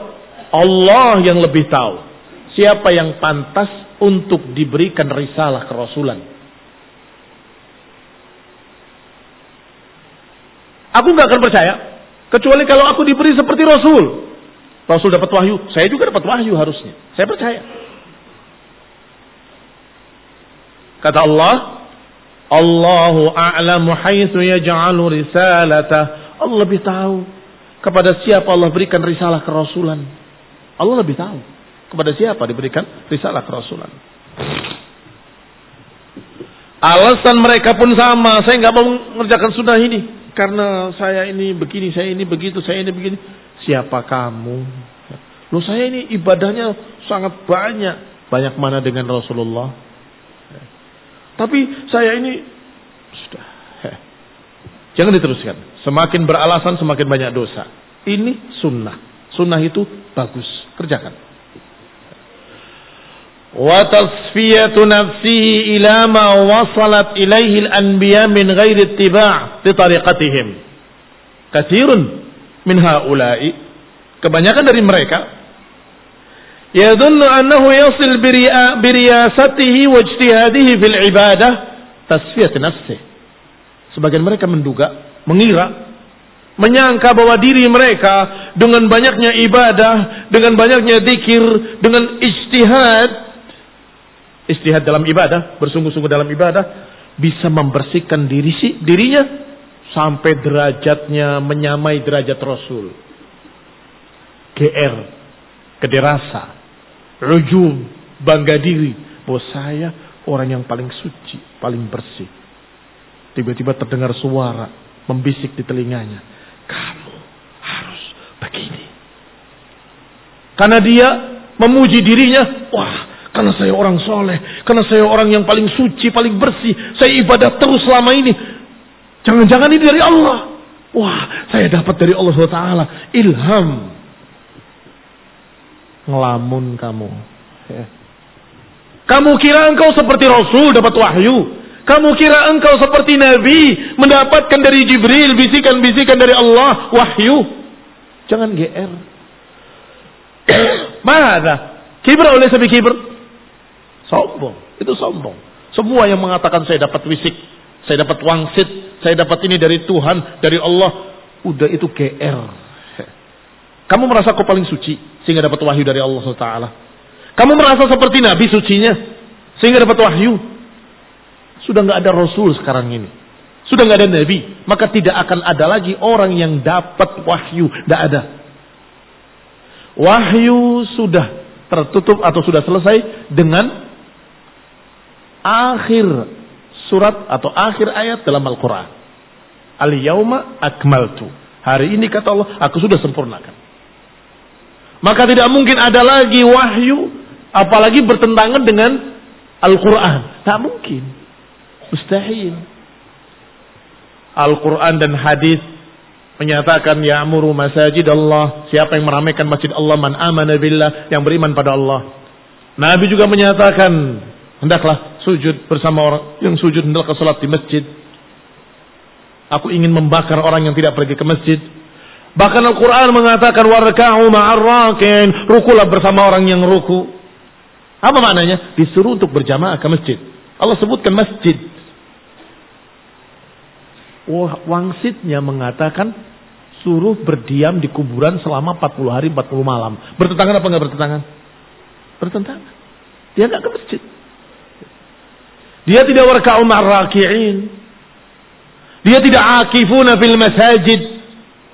Allah yang lebih tahu siapa yang pantas untuk diberikan risalah kerasulan. Aku nggak akan percaya kecuali kalau aku diberi seperti Rasul. Rasul dapat wahyu, saya juga dapat wahyu harusnya. Saya percaya. Kata Allah, Allahu a'lamu haitsu yaj'alu risalata. Allah lebih tahu kepada siapa Allah berikan risalah kerasulan. Allah lebih tahu kepada siapa diberikan risalah kerasulan. Alasan mereka pun sama, saya nggak mau mengerjakan sunnah ini karena saya ini begini, saya ini begitu, saya ini begini. Siapa kamu? Loh saya ini ibadahnya sangat banyak. Banyak mana dengan Rasulullah? Tapi saya ini sudah. Jangan diteruskan. Semakin beralasan semakin banyak dosa. Ini sunnah. Sunnah itu bagus. Kerjakan. Wa tasfiyatu nafsihi ila ma wasalat ilaihi al-anbiya min ghairi ittiba' li tariqatihim. Katsirun min haula'i. Kebanyakan dari mereka yadhunnu annahu yasil biriyasatihi wa ijtihadihi fil ibadah tasfiyat nafsi. Sebagian mereka menduga mengira menyangka bahwa diri mereka dengan banyaknya ibadah dengan banyaknya zikir dengan ijtihad ijtihad dalam ibadah bersungguh-sungguh dalam ibadah bisa membersihkan diri dirinya sampai derajatnya menyamai derajat Rasul. GR, kederasa, rujum, bangga diri, Bos saya orang yang paling suci, paling bersih. Tiba-tiba terdengar suara membisik di telinganya. Kamu harus begini. Karena dia memuji dirinya, wah karena saya orang soleh, karena saya orang yang paling suci, paling bersih, saya ibadah terus selama ini. Jangan-jangan ini dari Allah. Wah, saya dapat dari Allah SWT ilham. Ngelamun kamu. Ya. Kamu kira engkau seperti Rasul dapat wahyu. Kamu kira engkau seperti Nabi mendapatkan dari Jibril bisikan-bisikan dari Allah wahyu. Jangan GR. Mana? Kibr oleh sabi kibr. Sombong. Itu sombong. Semua yang mengatakan saya dapat wisik, saya dapat wangsit, saya dapat ini dari Tuhan, dari Allah. Udah itu GR. Kamu merasa kau paling suci sehingga dapat wahyu dari Allah SWT. Kamu merasa seperti Nabi sucinya sehingga dapat wahyu. Sudah nggak ada Rasul sekarang ini. Sudah nggak ada Nabi, maka tidak akan ada lagi orang yang dapat wahyu. Tidak ada. Wahyu sudah tertutup atau sudah selesai dengan akhir surat atau akhir ayat dalam Al-Quran. Al-yawma akmaltu. Hari ini kata Allah, aku sudah sempurnakan. Maka tidak mungkin ada lagi wahyu, apalagi bertentangan dengan Al-Quran. Tak mungkin. Mustahil. Al-Quran dan hadis menyatakan ya amuru masajid Allah. Siapa yang meramaikan masjid Allah man amana billah yang beriman pada Allah. Nabi juga menyatakan hendaklah sujud bersama orang yang sujud hendaklah salat di masjid. Aku ingin membakar orang yang tidak pergi ke masjid. Bahkan Al-Quran mengatakan warka'u ma'arrakin. Rukulah bersama orang yang ruku. Apa maknanya? Disuruh untuk berjamaah ke masjid. Allah sebutkan masjid. Wangsitnya mengatakan suruh berdiam di kuburan selama 40 hari 40 malam. Bertentangan apa enggak bertentangan? Bertentangan. Dia enggak ke masjid. Dia tidak warka'u ma'arraki'in. Dia tidak akifuna fil masajid.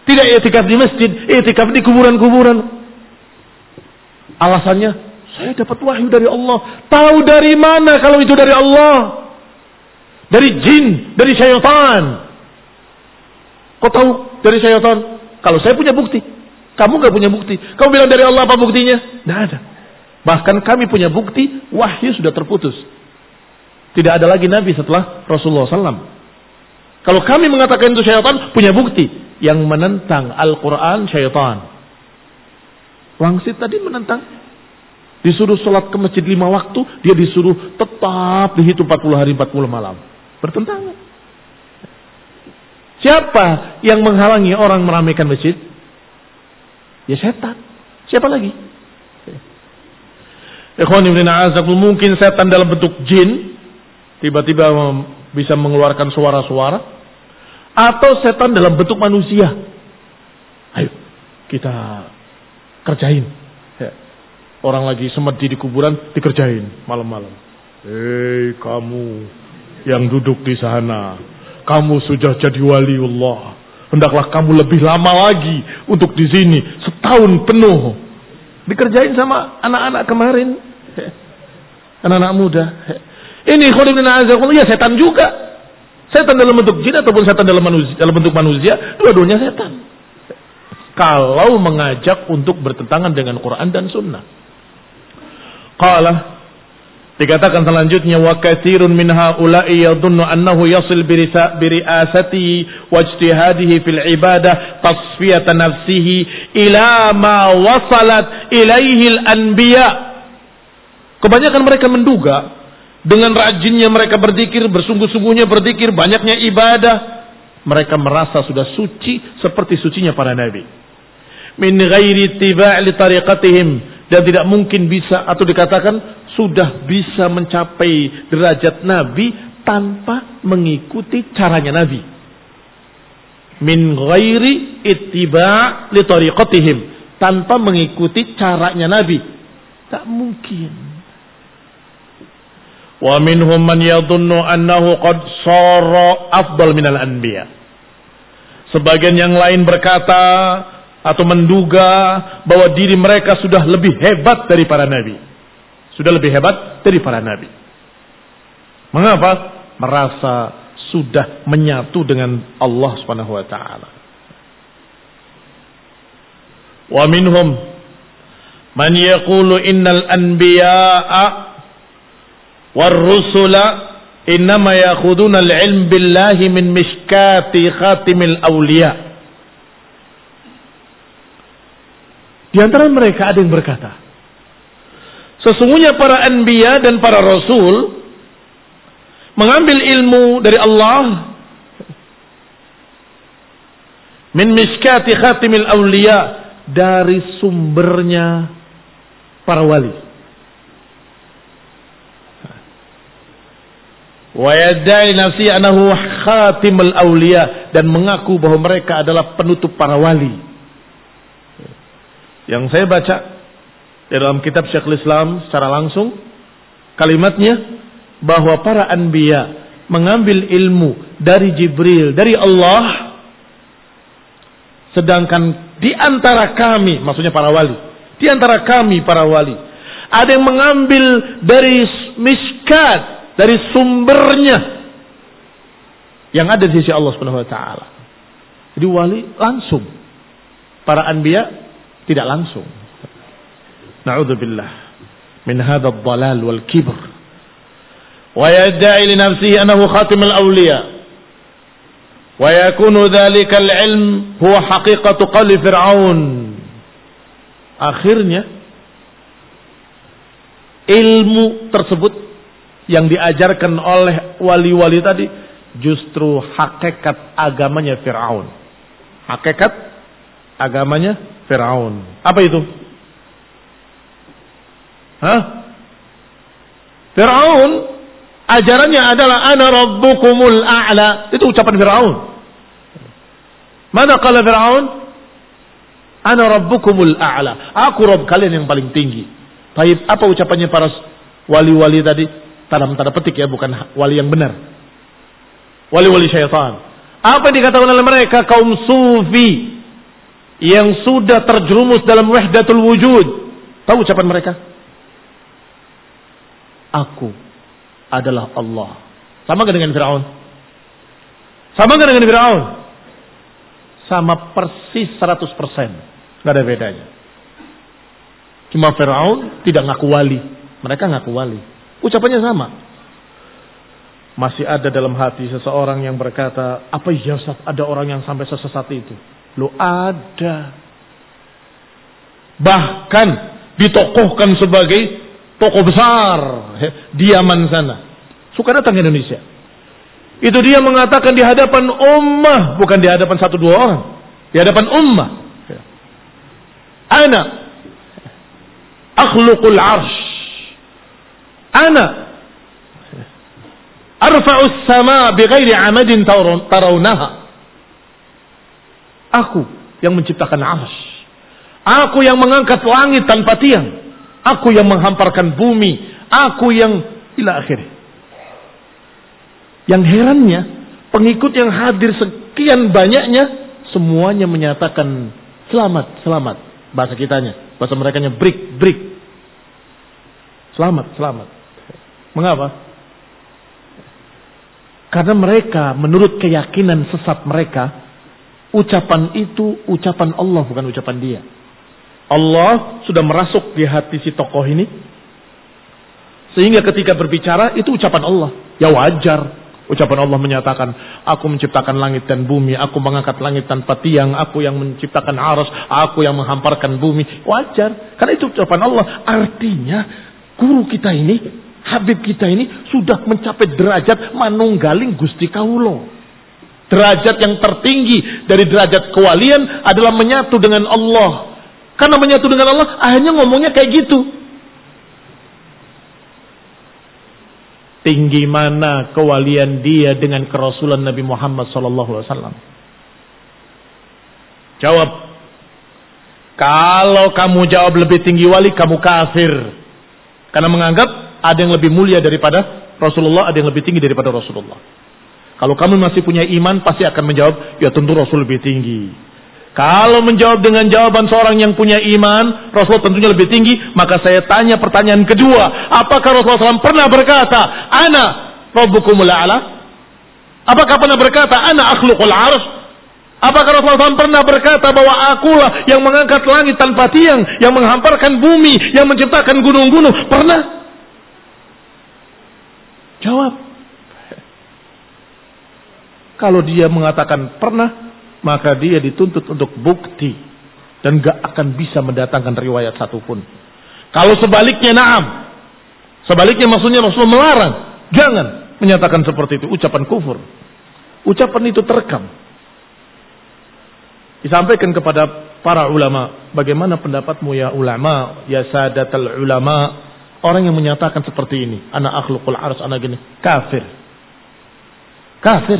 Tidak etikaf di masjid, etikaf di kuburan-kuburan. Alasannya, saya dapat wahyu dari Allah. Tahu dari mana kalau itu dari Allah? Dari jin, dari syaitan. Kau tahu dari syaitan? Kalau saya punya bukti. Kamu gak punya bukti. Kamu bilang dari Allah apa buktinya? Tidak ada. Bahkan kami punya bukti, wahyu sudah terputus. Tidak ada lagi Nabi setelah Rasulullah SAW. Kalau kami mengatakan itu syaitan, punya bukti yang menentang Al-Quran syaitan. Wangsit tadi menentang. Disuruh sholat ke masjid lima waktu, dia disuruh tetap dihitung 40 hari 40 malam. Bertentangan. Siapa yang menghalangi orang meramaikan masjid? Ya setan. Siapa lagi? Mungkin setan dalam bentuk jin. Tiba-tiba bisa mengeluarkan suara-suara atau setan dalam bentuk manusia. Ayo kita kerjain. Ya. Orang lagi semedi di kuburan dikerjain malam-malam. Hei kamu yang duduk di sana, kamu sudah jadi waliullah. Hendaklah kamu lebih lama lagi untuk di sini setahun penuh. Dikerjain sama anak-anak kemarin. Anak-anak muda. Ini khulibina ya setan juga. Setan dalam bentuk jin ataupun setan dalam manusia, dalam bentuk manusia, dua-duanya setan. Kalau mengajak untuk bertentangan dengan Quran dan Sunnah. Qala dikatakan selanjutnya wa katsirun min haula'i yadhunnu annahu yasil bi ri'asati wa ijtihadihi fil ibadah tasfiyata nafsihi ila ma wasalat ilaihi al-anbiya. Kebanyakan mereka menduga dengan rajinnya mereka berzikir, bersungguh-sungguhnya berzikir, banyaknya ibadah, mereka merasa sudah suci seperti sucinya para nabi. Min ghairi tiba' li tariqatihim dan tidak mungkin bisa atau dikatakan sudah bisa mencapai derajat nabi tanpa mengikuti caranya nabi. Min ghairi ittiba' li tariqatihim tanpa mengikuti caranya nabi. Tak mungkin. Wa minhum man yadhunnu annahu qad sara afdal minal anbiya. Sebagian yang lain berkata atau menduga bahwa diri mereka sudah lebih hebat dari para nabi. Sudah lebih hebat dari para nabi. Mengapa? Merasa sudah menyatu dengan Allah Subhanahu wa taala. Wa minhum man yaqulu innal anbiya'a war rusula innama yakhuduna al-ilm billahi min mishkati khatimil awliya. Di antara mereka ada yang berkata, sesungguhnya para anbiya dan para rasul mengambil ilmu dari Allah min miskati khatimil awliya dari sumbernya para wali. Wa yadai nafsi anahu khatimul awliya dan mengaku bahwa mereka adalah penutup para wali. Yang saya baca dalam kitab Syekhul Islam secara langsung kalimatnya bahwa para anbiya mengambil ilmu dari Jibril, dari Allah. Sedangkan di antara kami, maksudnya para wali, di antara kami para wali, ada yang mengambil dari miskat, dari sumbernya yang ada di sisi Allah Subhanahu wa taala. Jadi wali langsung. Para anbiya tidak langsung. Na'udzubillah min hadzal dhalal wal kibr ويدعي لنفسه أنه خاتم الأولياء ويكون ذلك العلم هو حقيقة قول فرعون akhirnya ilmu tersebut yang diajarkan oleh wali-wali tadi justru hakikat agamanya Fir'aun. Hakikat agamanya Fir'aun. Apa itu? Hah? Fir'aun Ajarannya adalah ana rabbukumul a'la. Itu ucapan Firaun. Mana kala Firaun? Ana rabbukumul a'la. Aku Rabb kalian yang paling tinggi. Baik, apa ucapannya para wali-wali tadi? Tanam tanda petik ya, bukan wali yang benar. Wali-wali syaitan. Apa yang dikatakan oleh mereka kaum sufi yang sudah terjerumus dalam wahdatul wujud? Tahu ucapan mereka? Aku adalah Allah. Sama dengan Fir'aun? Sama dengan Fir'aun? Sama persis 100%. Gak ada bedanya. Cuma Fir'aun tidak ngaku wali. Mereka ngaku wali. Ucapannya sama. Masih ada dalam hati seseorang yang berkata, apa ya ada orang yang sampai sesat itu? Lo ada. Bahkan ditokohkan sebagai toko besar di Yaman sana. Suka datang ke Indonesia. Itu dia mengatakan di hadapan ummah, bukan di hadapan satu dua orang. Di hadapan ummah. Ana akhluqul arsh. Ana arfa'us sama bighairi amadin tarawnaha. Aku yang menciptakan arsh. Aku yang mengangkat langit tanpa tiang. Aku yang menghamparkan bumi. Aku yang ila akhir. Yang herannya, pengikut yang hadir sekian banyaknya, semuanya menyatakan selamat, selamat. Bahasa kitanya, bahasa mereka nya break, break. Selamat, selamat. Mengapa? Karena mereka menurut keyakinan sesat mereka, ucapan itu ucapan Allah bukan ucapan dia. Allah sudah merasuk di hati si tokoh ini. Sehingga ketika berbicara itu ucapan Allah. Ya wajar. Ucapan Allah menyatakan, aku menciptakan langit dan bumi, aku mengangkat langit tanpa tiang, aku yang menciptakan arus, aku yang menghamparkan bumi. Wajar. Karena itu ucapan Allah. Artinya, guru kita ini, Habib kita ini sudah mencapai derajat manunggaling Gusti Kaulo. Derajat yang tertinggi dari derajat kewalian adalah menyatu dengan Allah. Karena menyatu dengan Allah, akhirnya ngomongnya kayak gitu. Tinggi mana kewalian dia dengan kerasulan Nabi Muhammad wasallam? Jawab. Kalau kamu jawab lebih tinggi wali, kamu kafir. Karena menganggap ada yang lebih mulia daripada Rasulullah, ada yang lebih tinggi daripada Rasulullah. Kalau kamu masih punya iman, pasti akan menjawab, ya tentu Rasul lebih tinggi. Kalau menjawab dengan jawaban seorang yang punya iman, Rasulullah tentunya lebih tinggi. Maka saya tanya pertanyaan kedua. Apakah Rasulullah SAW pernah berkata, Ana Rabbukumul A'la? Apakah pernah berkata, Ana akhluqul arsh? Apakah Rasulullah SAW pernah berkata bahwa akulah yang mengangkat langit tanpa tiang, yang menghamparkan bumi, yang menciptakan gunung-gunung? Pernah? Jawab. Kalau dia mengatakan pernah, maka dia dituntut untuk bukti dan gak akan bisa mendatangkan riwayat satupun. Kalau sebaliknya naam, sebaliknya maksudnya Rasul melarang, jangan menyatakan seperti itu, ucapan kufur. Ucapan itu terekam. Disampaikan kepada para ulama, bagaimana pendapatmu ya ulama, ya sadatul ulama, orang yang menyatakan seperti ini, anak akhlukul ars, anak gini, kafir. Kafir.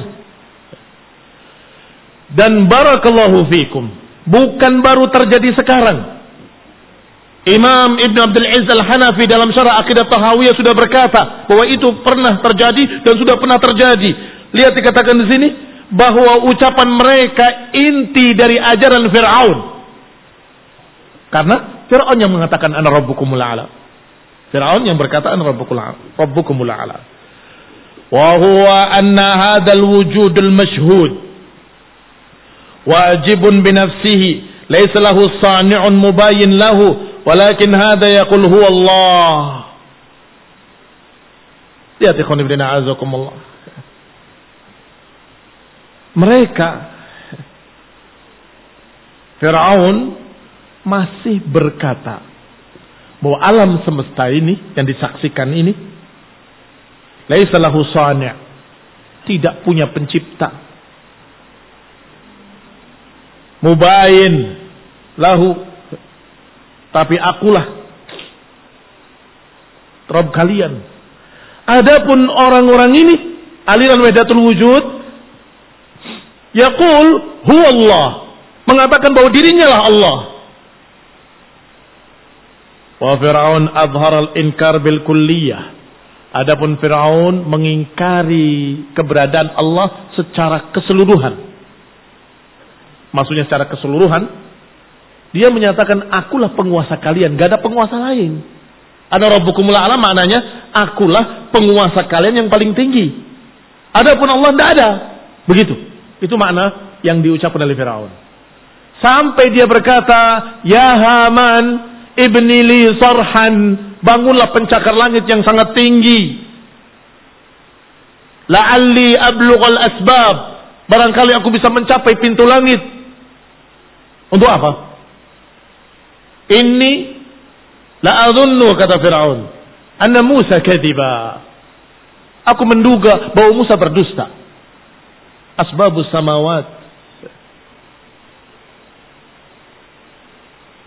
Dan barakallahu fikum. Bukan baru terjadi sekarang. Imam Ibn Abdul Aziz Al-Hanafi dalam syarah akidah Tahawiyah sudah berkata bahwa itu pernah terjadi dan sudah pernah terjadi. Lihat dikatakan di sini bahwa ucapan mereka inti dari ajaran Fir'aun. Karena Fir'aun yang mengatakan ana rabbukumul. Fir'aun yang berkata ana rabbukumul a'la. Wa huwa anna hadzal wujudul mashhud. Wajibun binafsihi laysa lahu sani'un mubayyin lahu walakin hadha yaqul huwa Allah. Lihat ikhwan ibn a'azakumullah. Mereka Fir'aun masih berkata bahwa alam semesta ini yang disaksikan ini laisa lahu sani' tidak punya pencipta. Mubayin lahu tapi akulah Rob kalian. Adapun orang-orang ini aliran Wahdatul Wujud yaqul huwa Allah mengatakan bahwa dirinya lah Allah wa fir'aun azhar al-inkar bil kulliyah adapun Firaun mengingkari keberadaan Allah secara keseluruhan maksudnya secara keseluruhan, dia menyatakan akulah penguasa kalian, gak ada penguasa lain. Ada Rabbukumul A'la maknanya akulah penguasa kalian yang paling tinggi. Adapun Allah tidak ada. Begitu. Itu makna yang diucapkan oleh Firaun. Sampai dia berkata, "Ya Haman, ibni sarhan, bangunlah pencakar langit yang sangat tinggi. La'alli ablughal asbab, barangkali aku bisa mencapai pintu langit." Untuk apa? Ini la adunnu kata Firaun anna Musa kadiba. Aku menduga bahwa Musa berdusta. Asbabus samawat.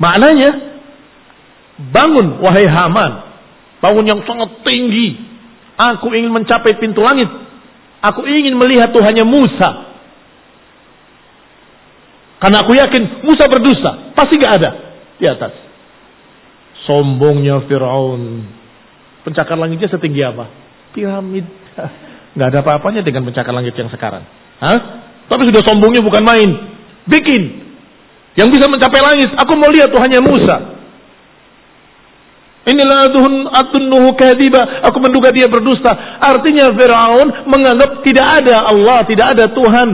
Maknanya bangun wahai Haman. Bangun yang sangat tinggi. Aku ingin mencapai pintu langit. Aku ingin melihat Tuhannya Musa. Karena aku yakin Musa berdusta. Pasti gak ada di atas. Sombongnya Fir'aun. Pencakar langitnya setinggi apa? Piramid. Gak ada apa-apanya dengan pencakar langit yang sekarang. Hah? Tapi sudah sombongnya bukan main. Bikin. Yang bisa mencapai langit. Aku mau lihat Tuhannya Musa. Inilah atunnuhu kadiba. Aku menduga dia berdusta. Artinya Fir'aun menganggap tidak ada Allah, tidak ada Tuhan.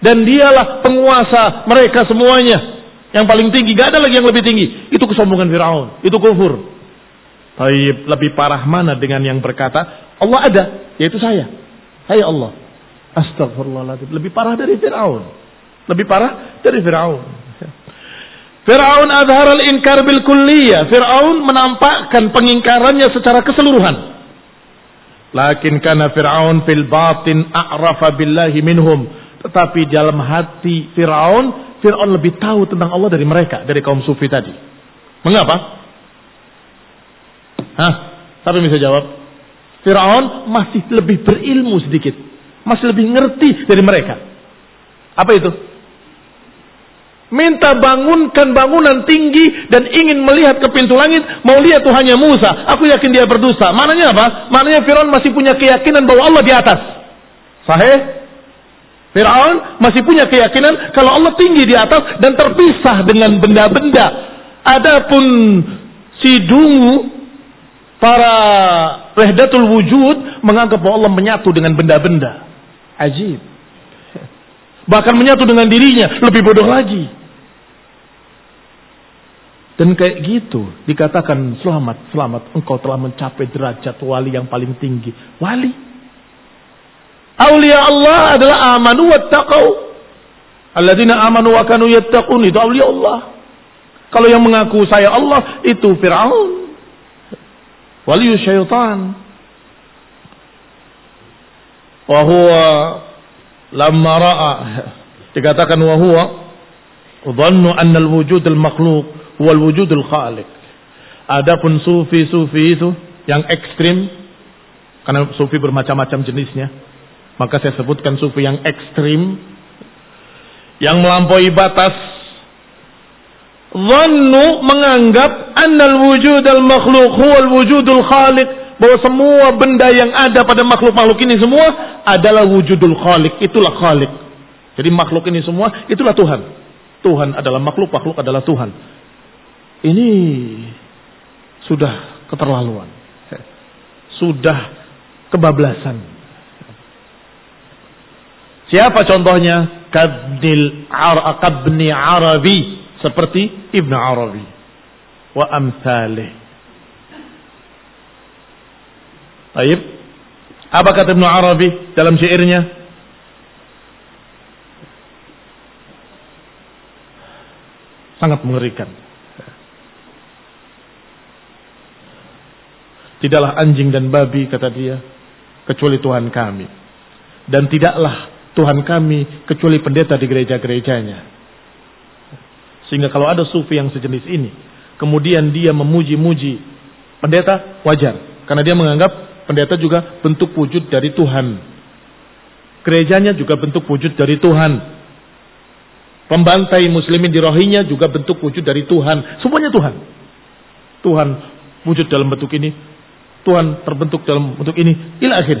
Dan dialah penguasa mereka semuanya. Yang paling tinggi. Gak ada lagi yang lebih tinggi. Itu kesombongan Firaun. Itu kufur. Tapi lebih parah mana dengan yang berkata Allah ada yaitu saya. Hai Allah. Astagfirullahaladzim lebih parah dari Firaun. Lebih parah dari Firaun Fir'aun adhar al-inkar bil kulliyah. Fir'aun menampakkan pengingkarannya secara keseluruhan. Lakin karena Fir'aun fil batin a'rafa billahi minhum. Tetapi dalam hati Fir'aun, Fir'aun lebih tahu tentang Allah dari mereka, dari kaum sufi tadi. Mengapa? Hah? Yang bisa jawab? Fir'aun masih lebih berilmu sedikit. Masih lebih ngerti dari mereka. Apa itu? Minta bangunkan bangunan tinggi dan ingin melihat ke pintu langit. Mau lihat Tuhannya Musa. Aku yakin dia berdosa. Maknanya apa? Maknanya Fir'aun masih punya keyakinan bahwa Allah di atas. Sahih? Fir'aun masih punya keyakinan kalau Allah tinggi di atas dan terpisah dengan benda-benda. Adapun si dungu para wahdatul wujud menganggap bahwa Allah menyatu dengan benda-benda. Ajib. Bahkan menyatu dengan dirinya, lebih bodoh lagi. Dan kayak gitu dikatakan selamat, selamat engkau telah mencapai derajat wali yang paling tinggi. Wali. Aulia Allah adalah amanu wa taqau. Alladzina amanu wa kanu yattaqun itu aulia Allah. Kalau yang mengaku saya Allah itu Fir'aun. Wali syaitan. Wa huwa lamma ra'a dikatakan wa huwa anna al-wujud al-makhluq wal wujudul khaliq. Adapun sufi-sufi itu yang ekstrim karena sufi bermacam-macam jenisnya. Maka saya sebutkan sufi yang ekstrim yang melampaui batas Zannu menganggap annal wujud al makhluk huwal wujudul khaliq bahwa semua benda yang ada pada makhluk-makhluk ini semua adalah wujudul khaliq itulah khaliq jadi makhluk ini semua itulah Tuhan Tuhan adalah makhluk makhluk adalah Tuhan ini sudah keterlaluan. Sudah kebablasan. Siapa contohnya? Kabnil Kabni Arabi. Seperti Ibn Arabi. Wa amsalih. Baik. Apa kata Ibn Arabi dalam syairnya? Sangat mengerikan. Tidaklah anjing dan babi kata dia kecuali Tuhan kami. Dan tidaklah Tuhan kami kecuali pendeta di gereja-gerejanya. Sehingga kalau ada sufi yang sejenis ini, kemudian dia memuji-muji pendeta, wajar. Karena dia menganggap pendeta juga bentuk wujud dari Tuhan. Gerejanya juga bentuk wujud dari Tuhan. Pembantai muslimin di rohinya juga bentuk wujud dari Tuhan. Semuanya Tuhan. Tuhan wujud dalam bentuk ini, Tuhan terbentuk dalam bentuk ini ila akhir.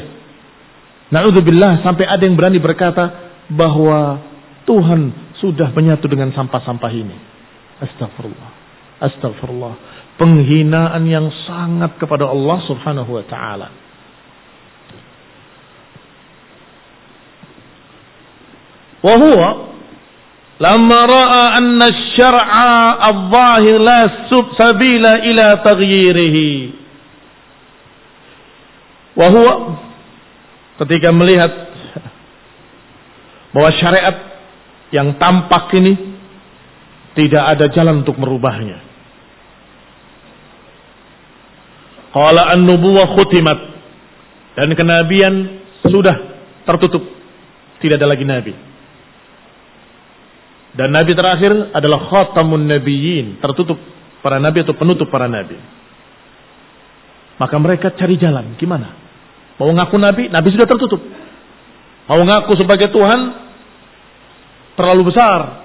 Na'udzubillah sampai ada yang berani berkata bahwa Tuhan sudah menyatu dengan sampah-sampah ini. Astagfirullah. Astagfirullah. Penghinaan yang sangat kepada Allah Subhanahu wa taala. Wa huwa lamma ra'a anna asy-syar'a adh-dhahir la sabila ila taghyirihi Wahua ketika melihat bahwa syariat yang tampak ini tidak ada jalan untuk merubahnya. Qala an-nubuwah khutimat dan kenabian sudah tertutup. Tidak ada lagi nabi. Dan nabi terakhir adalah khatamun nabiyyin, tertutup para nabi atau penutup para nabi. Maka mereka cari jalan, gimana? Mau ngaku nabi, nabi sudah tertutup. Mau ngaku sebagai Tuhan, terlalu besar.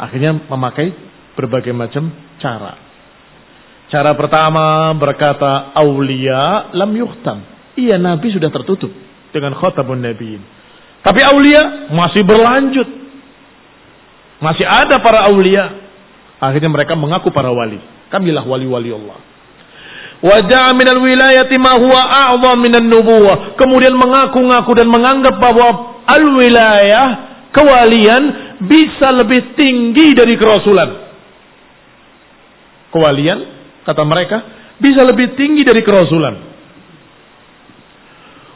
Akhirnya memakai berbagai macam cara. Cara pertama berkata aulia lam yuhtam. Iya nabi sudah tertutup dengan khotabun nabiin. Tapi aulia masih berlanjut. Masih ada para aulia. Akhirnya mereka mengaku para wali. Kamilah wali-wali Allah. Wajah minal wilayati ma huwa a'zam minan nubuwah. Kemudian mengaku-ngaku dan menganggap bahwa al-wilayah, kewalian bisa lebih tinggi dari kerasulan. Kewalian, kata mereka, bisa lebih tinggi dari kerasulan.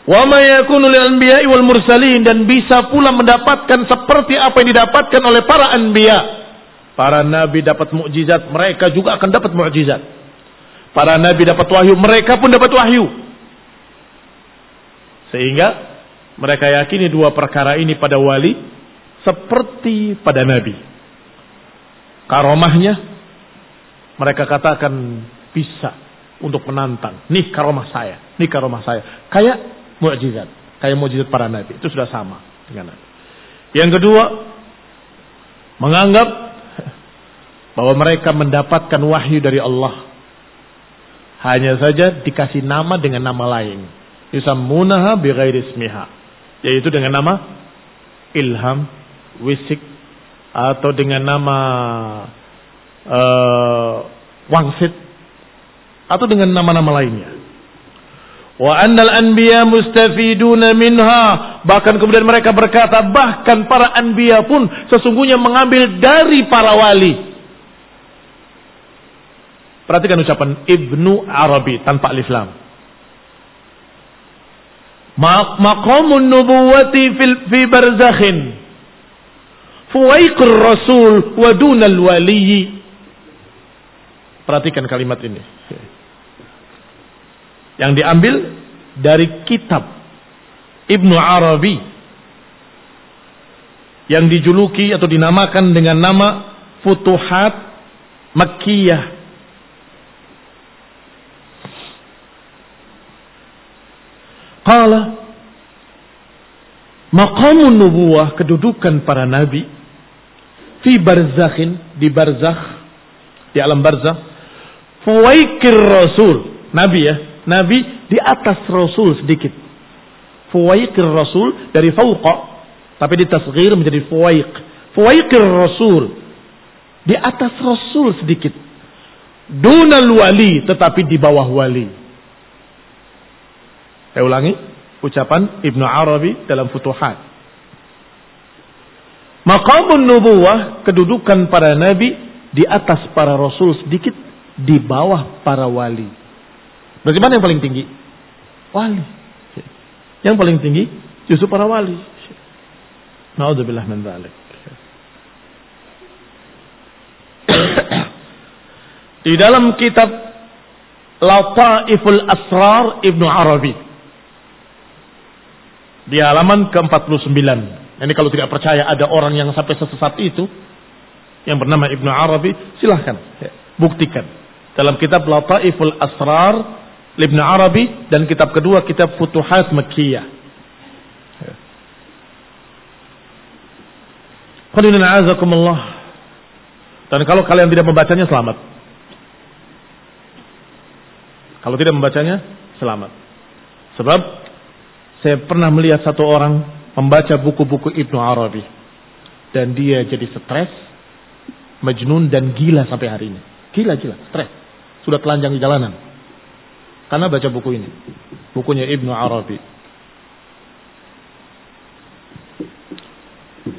Wa ma yakunu lil anbiya'i wal mursalin dan bisa pula mendapatkan seperti apa yang didapatkan oleh para anbiya. Para nabi dapat mukjizat, mereka juga akan dapat mukjizat. Para nabi dapat wahyu, mereka pun dapat wahyu. Sehingga mereka yakini dua perkara ini pada wali seperti pada nabi. Karomahnya mereka katakan bisa untuk menantang. Nih karomah saya, nih karomah saya. Kayak mukjizat, kayak mukjizat para nabi. Itu sudah sama dengan nabi. Yang kedua, menganggap bahwa mereka mendapatkan wahyu dari Allah hanya saja dikasih nama dengan nama lain. Yusammunaha bighairi ismiha. Yaitu dengan nama ilham, wisik, atau dengan nama uh, wangsit, atau dengan nama-nama lainnya. Wa annal anbiya mustafiduna minha. Bahkan kemudian mereka berkata, bahkan para anbiya pun sesungguhnya mengambil dari para wali. Perhatikan ucapan Ibnu Arabi tanpa alif lam. Maqamun nubuwati fi barzakhin. Fuwaiqur rasul wa dunal waliyi. Perhatikan kalimat ini yang diambil dari kitab Ibnu Arabi yang dijuluki atau dinamakan dengan nama Futuhat Makkiyah. Qala maqamun nubuwah kedudukan para nabi fi barzakhin di barzakh di alam barzakh fuwaikir rasul nabi ya Nabi di atas Rasul sedikit. Fuwaikir Rasul dari fauqa. Tapi di tasghir menjadi fuwaik. Fuwaikir Rasul. Di atas Rasul sedikit. Dunal wali tetapi di bawah wali. Saya ulangi ucapan Ibnu Arabi dalam Futuhat. Maqamun nubuwah kedudukan para nabi di atas para rasul sedikit di bawah para wali. Berarti mana yang paling tinggi? Wali. Yang paling tinggi justru para wali. Naudzubillah min dzalik. Di dalam kitab Lataiful Asrar Ibnu Arabi. Di halaman ke-49. Ini kalau tidak percaya ada orang yang sampai sesat itu yang bernama Ibnu Arabi, silahkan buktikan. Dalam kitab Lataiful Asrar Ibn Arabi dan kitab kedua kitab Futuhat Makkiyah. Dan kalau kalian tidak membacanya selamat. Kalau tidak membacanya selamat. Sebab saya pernah melihat satu orang membaca buku-buku Ibnu Arabi dan dia jadi stres, majnun dan gila sampai hari ini. Gila-gila, stres. Sudah telanjang di jalanan. Karena baca buku ini. Bukunya Ibnu Arabi.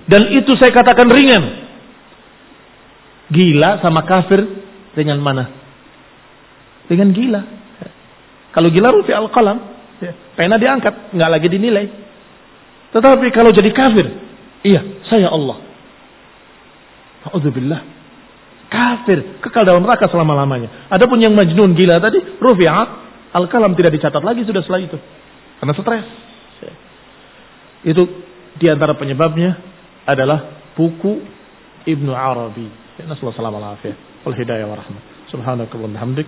Dan itu saya katakan ringan. Gila sama kafir dengan mana? Dengan gila. Kalau gila rufi al-qalam. Ya, pena diangkat. nggak lagi dinilai. Tetapi kalau jadi kafir. Iya, saya Allah. Alhamdulillah. Kafir. Kekal dalam neraka selama-lamanya. Adapun yang majnun gila tadi. Rufi'at Al-kalam tidak dicatat lagi sudah setelah itu. Karena stres. Itu di antara penyebabnya adalah buku Ibnu Arabi. Nasallahu salam alaihi wal hidayah wa rahmah. Subhanakallahumma hamdik.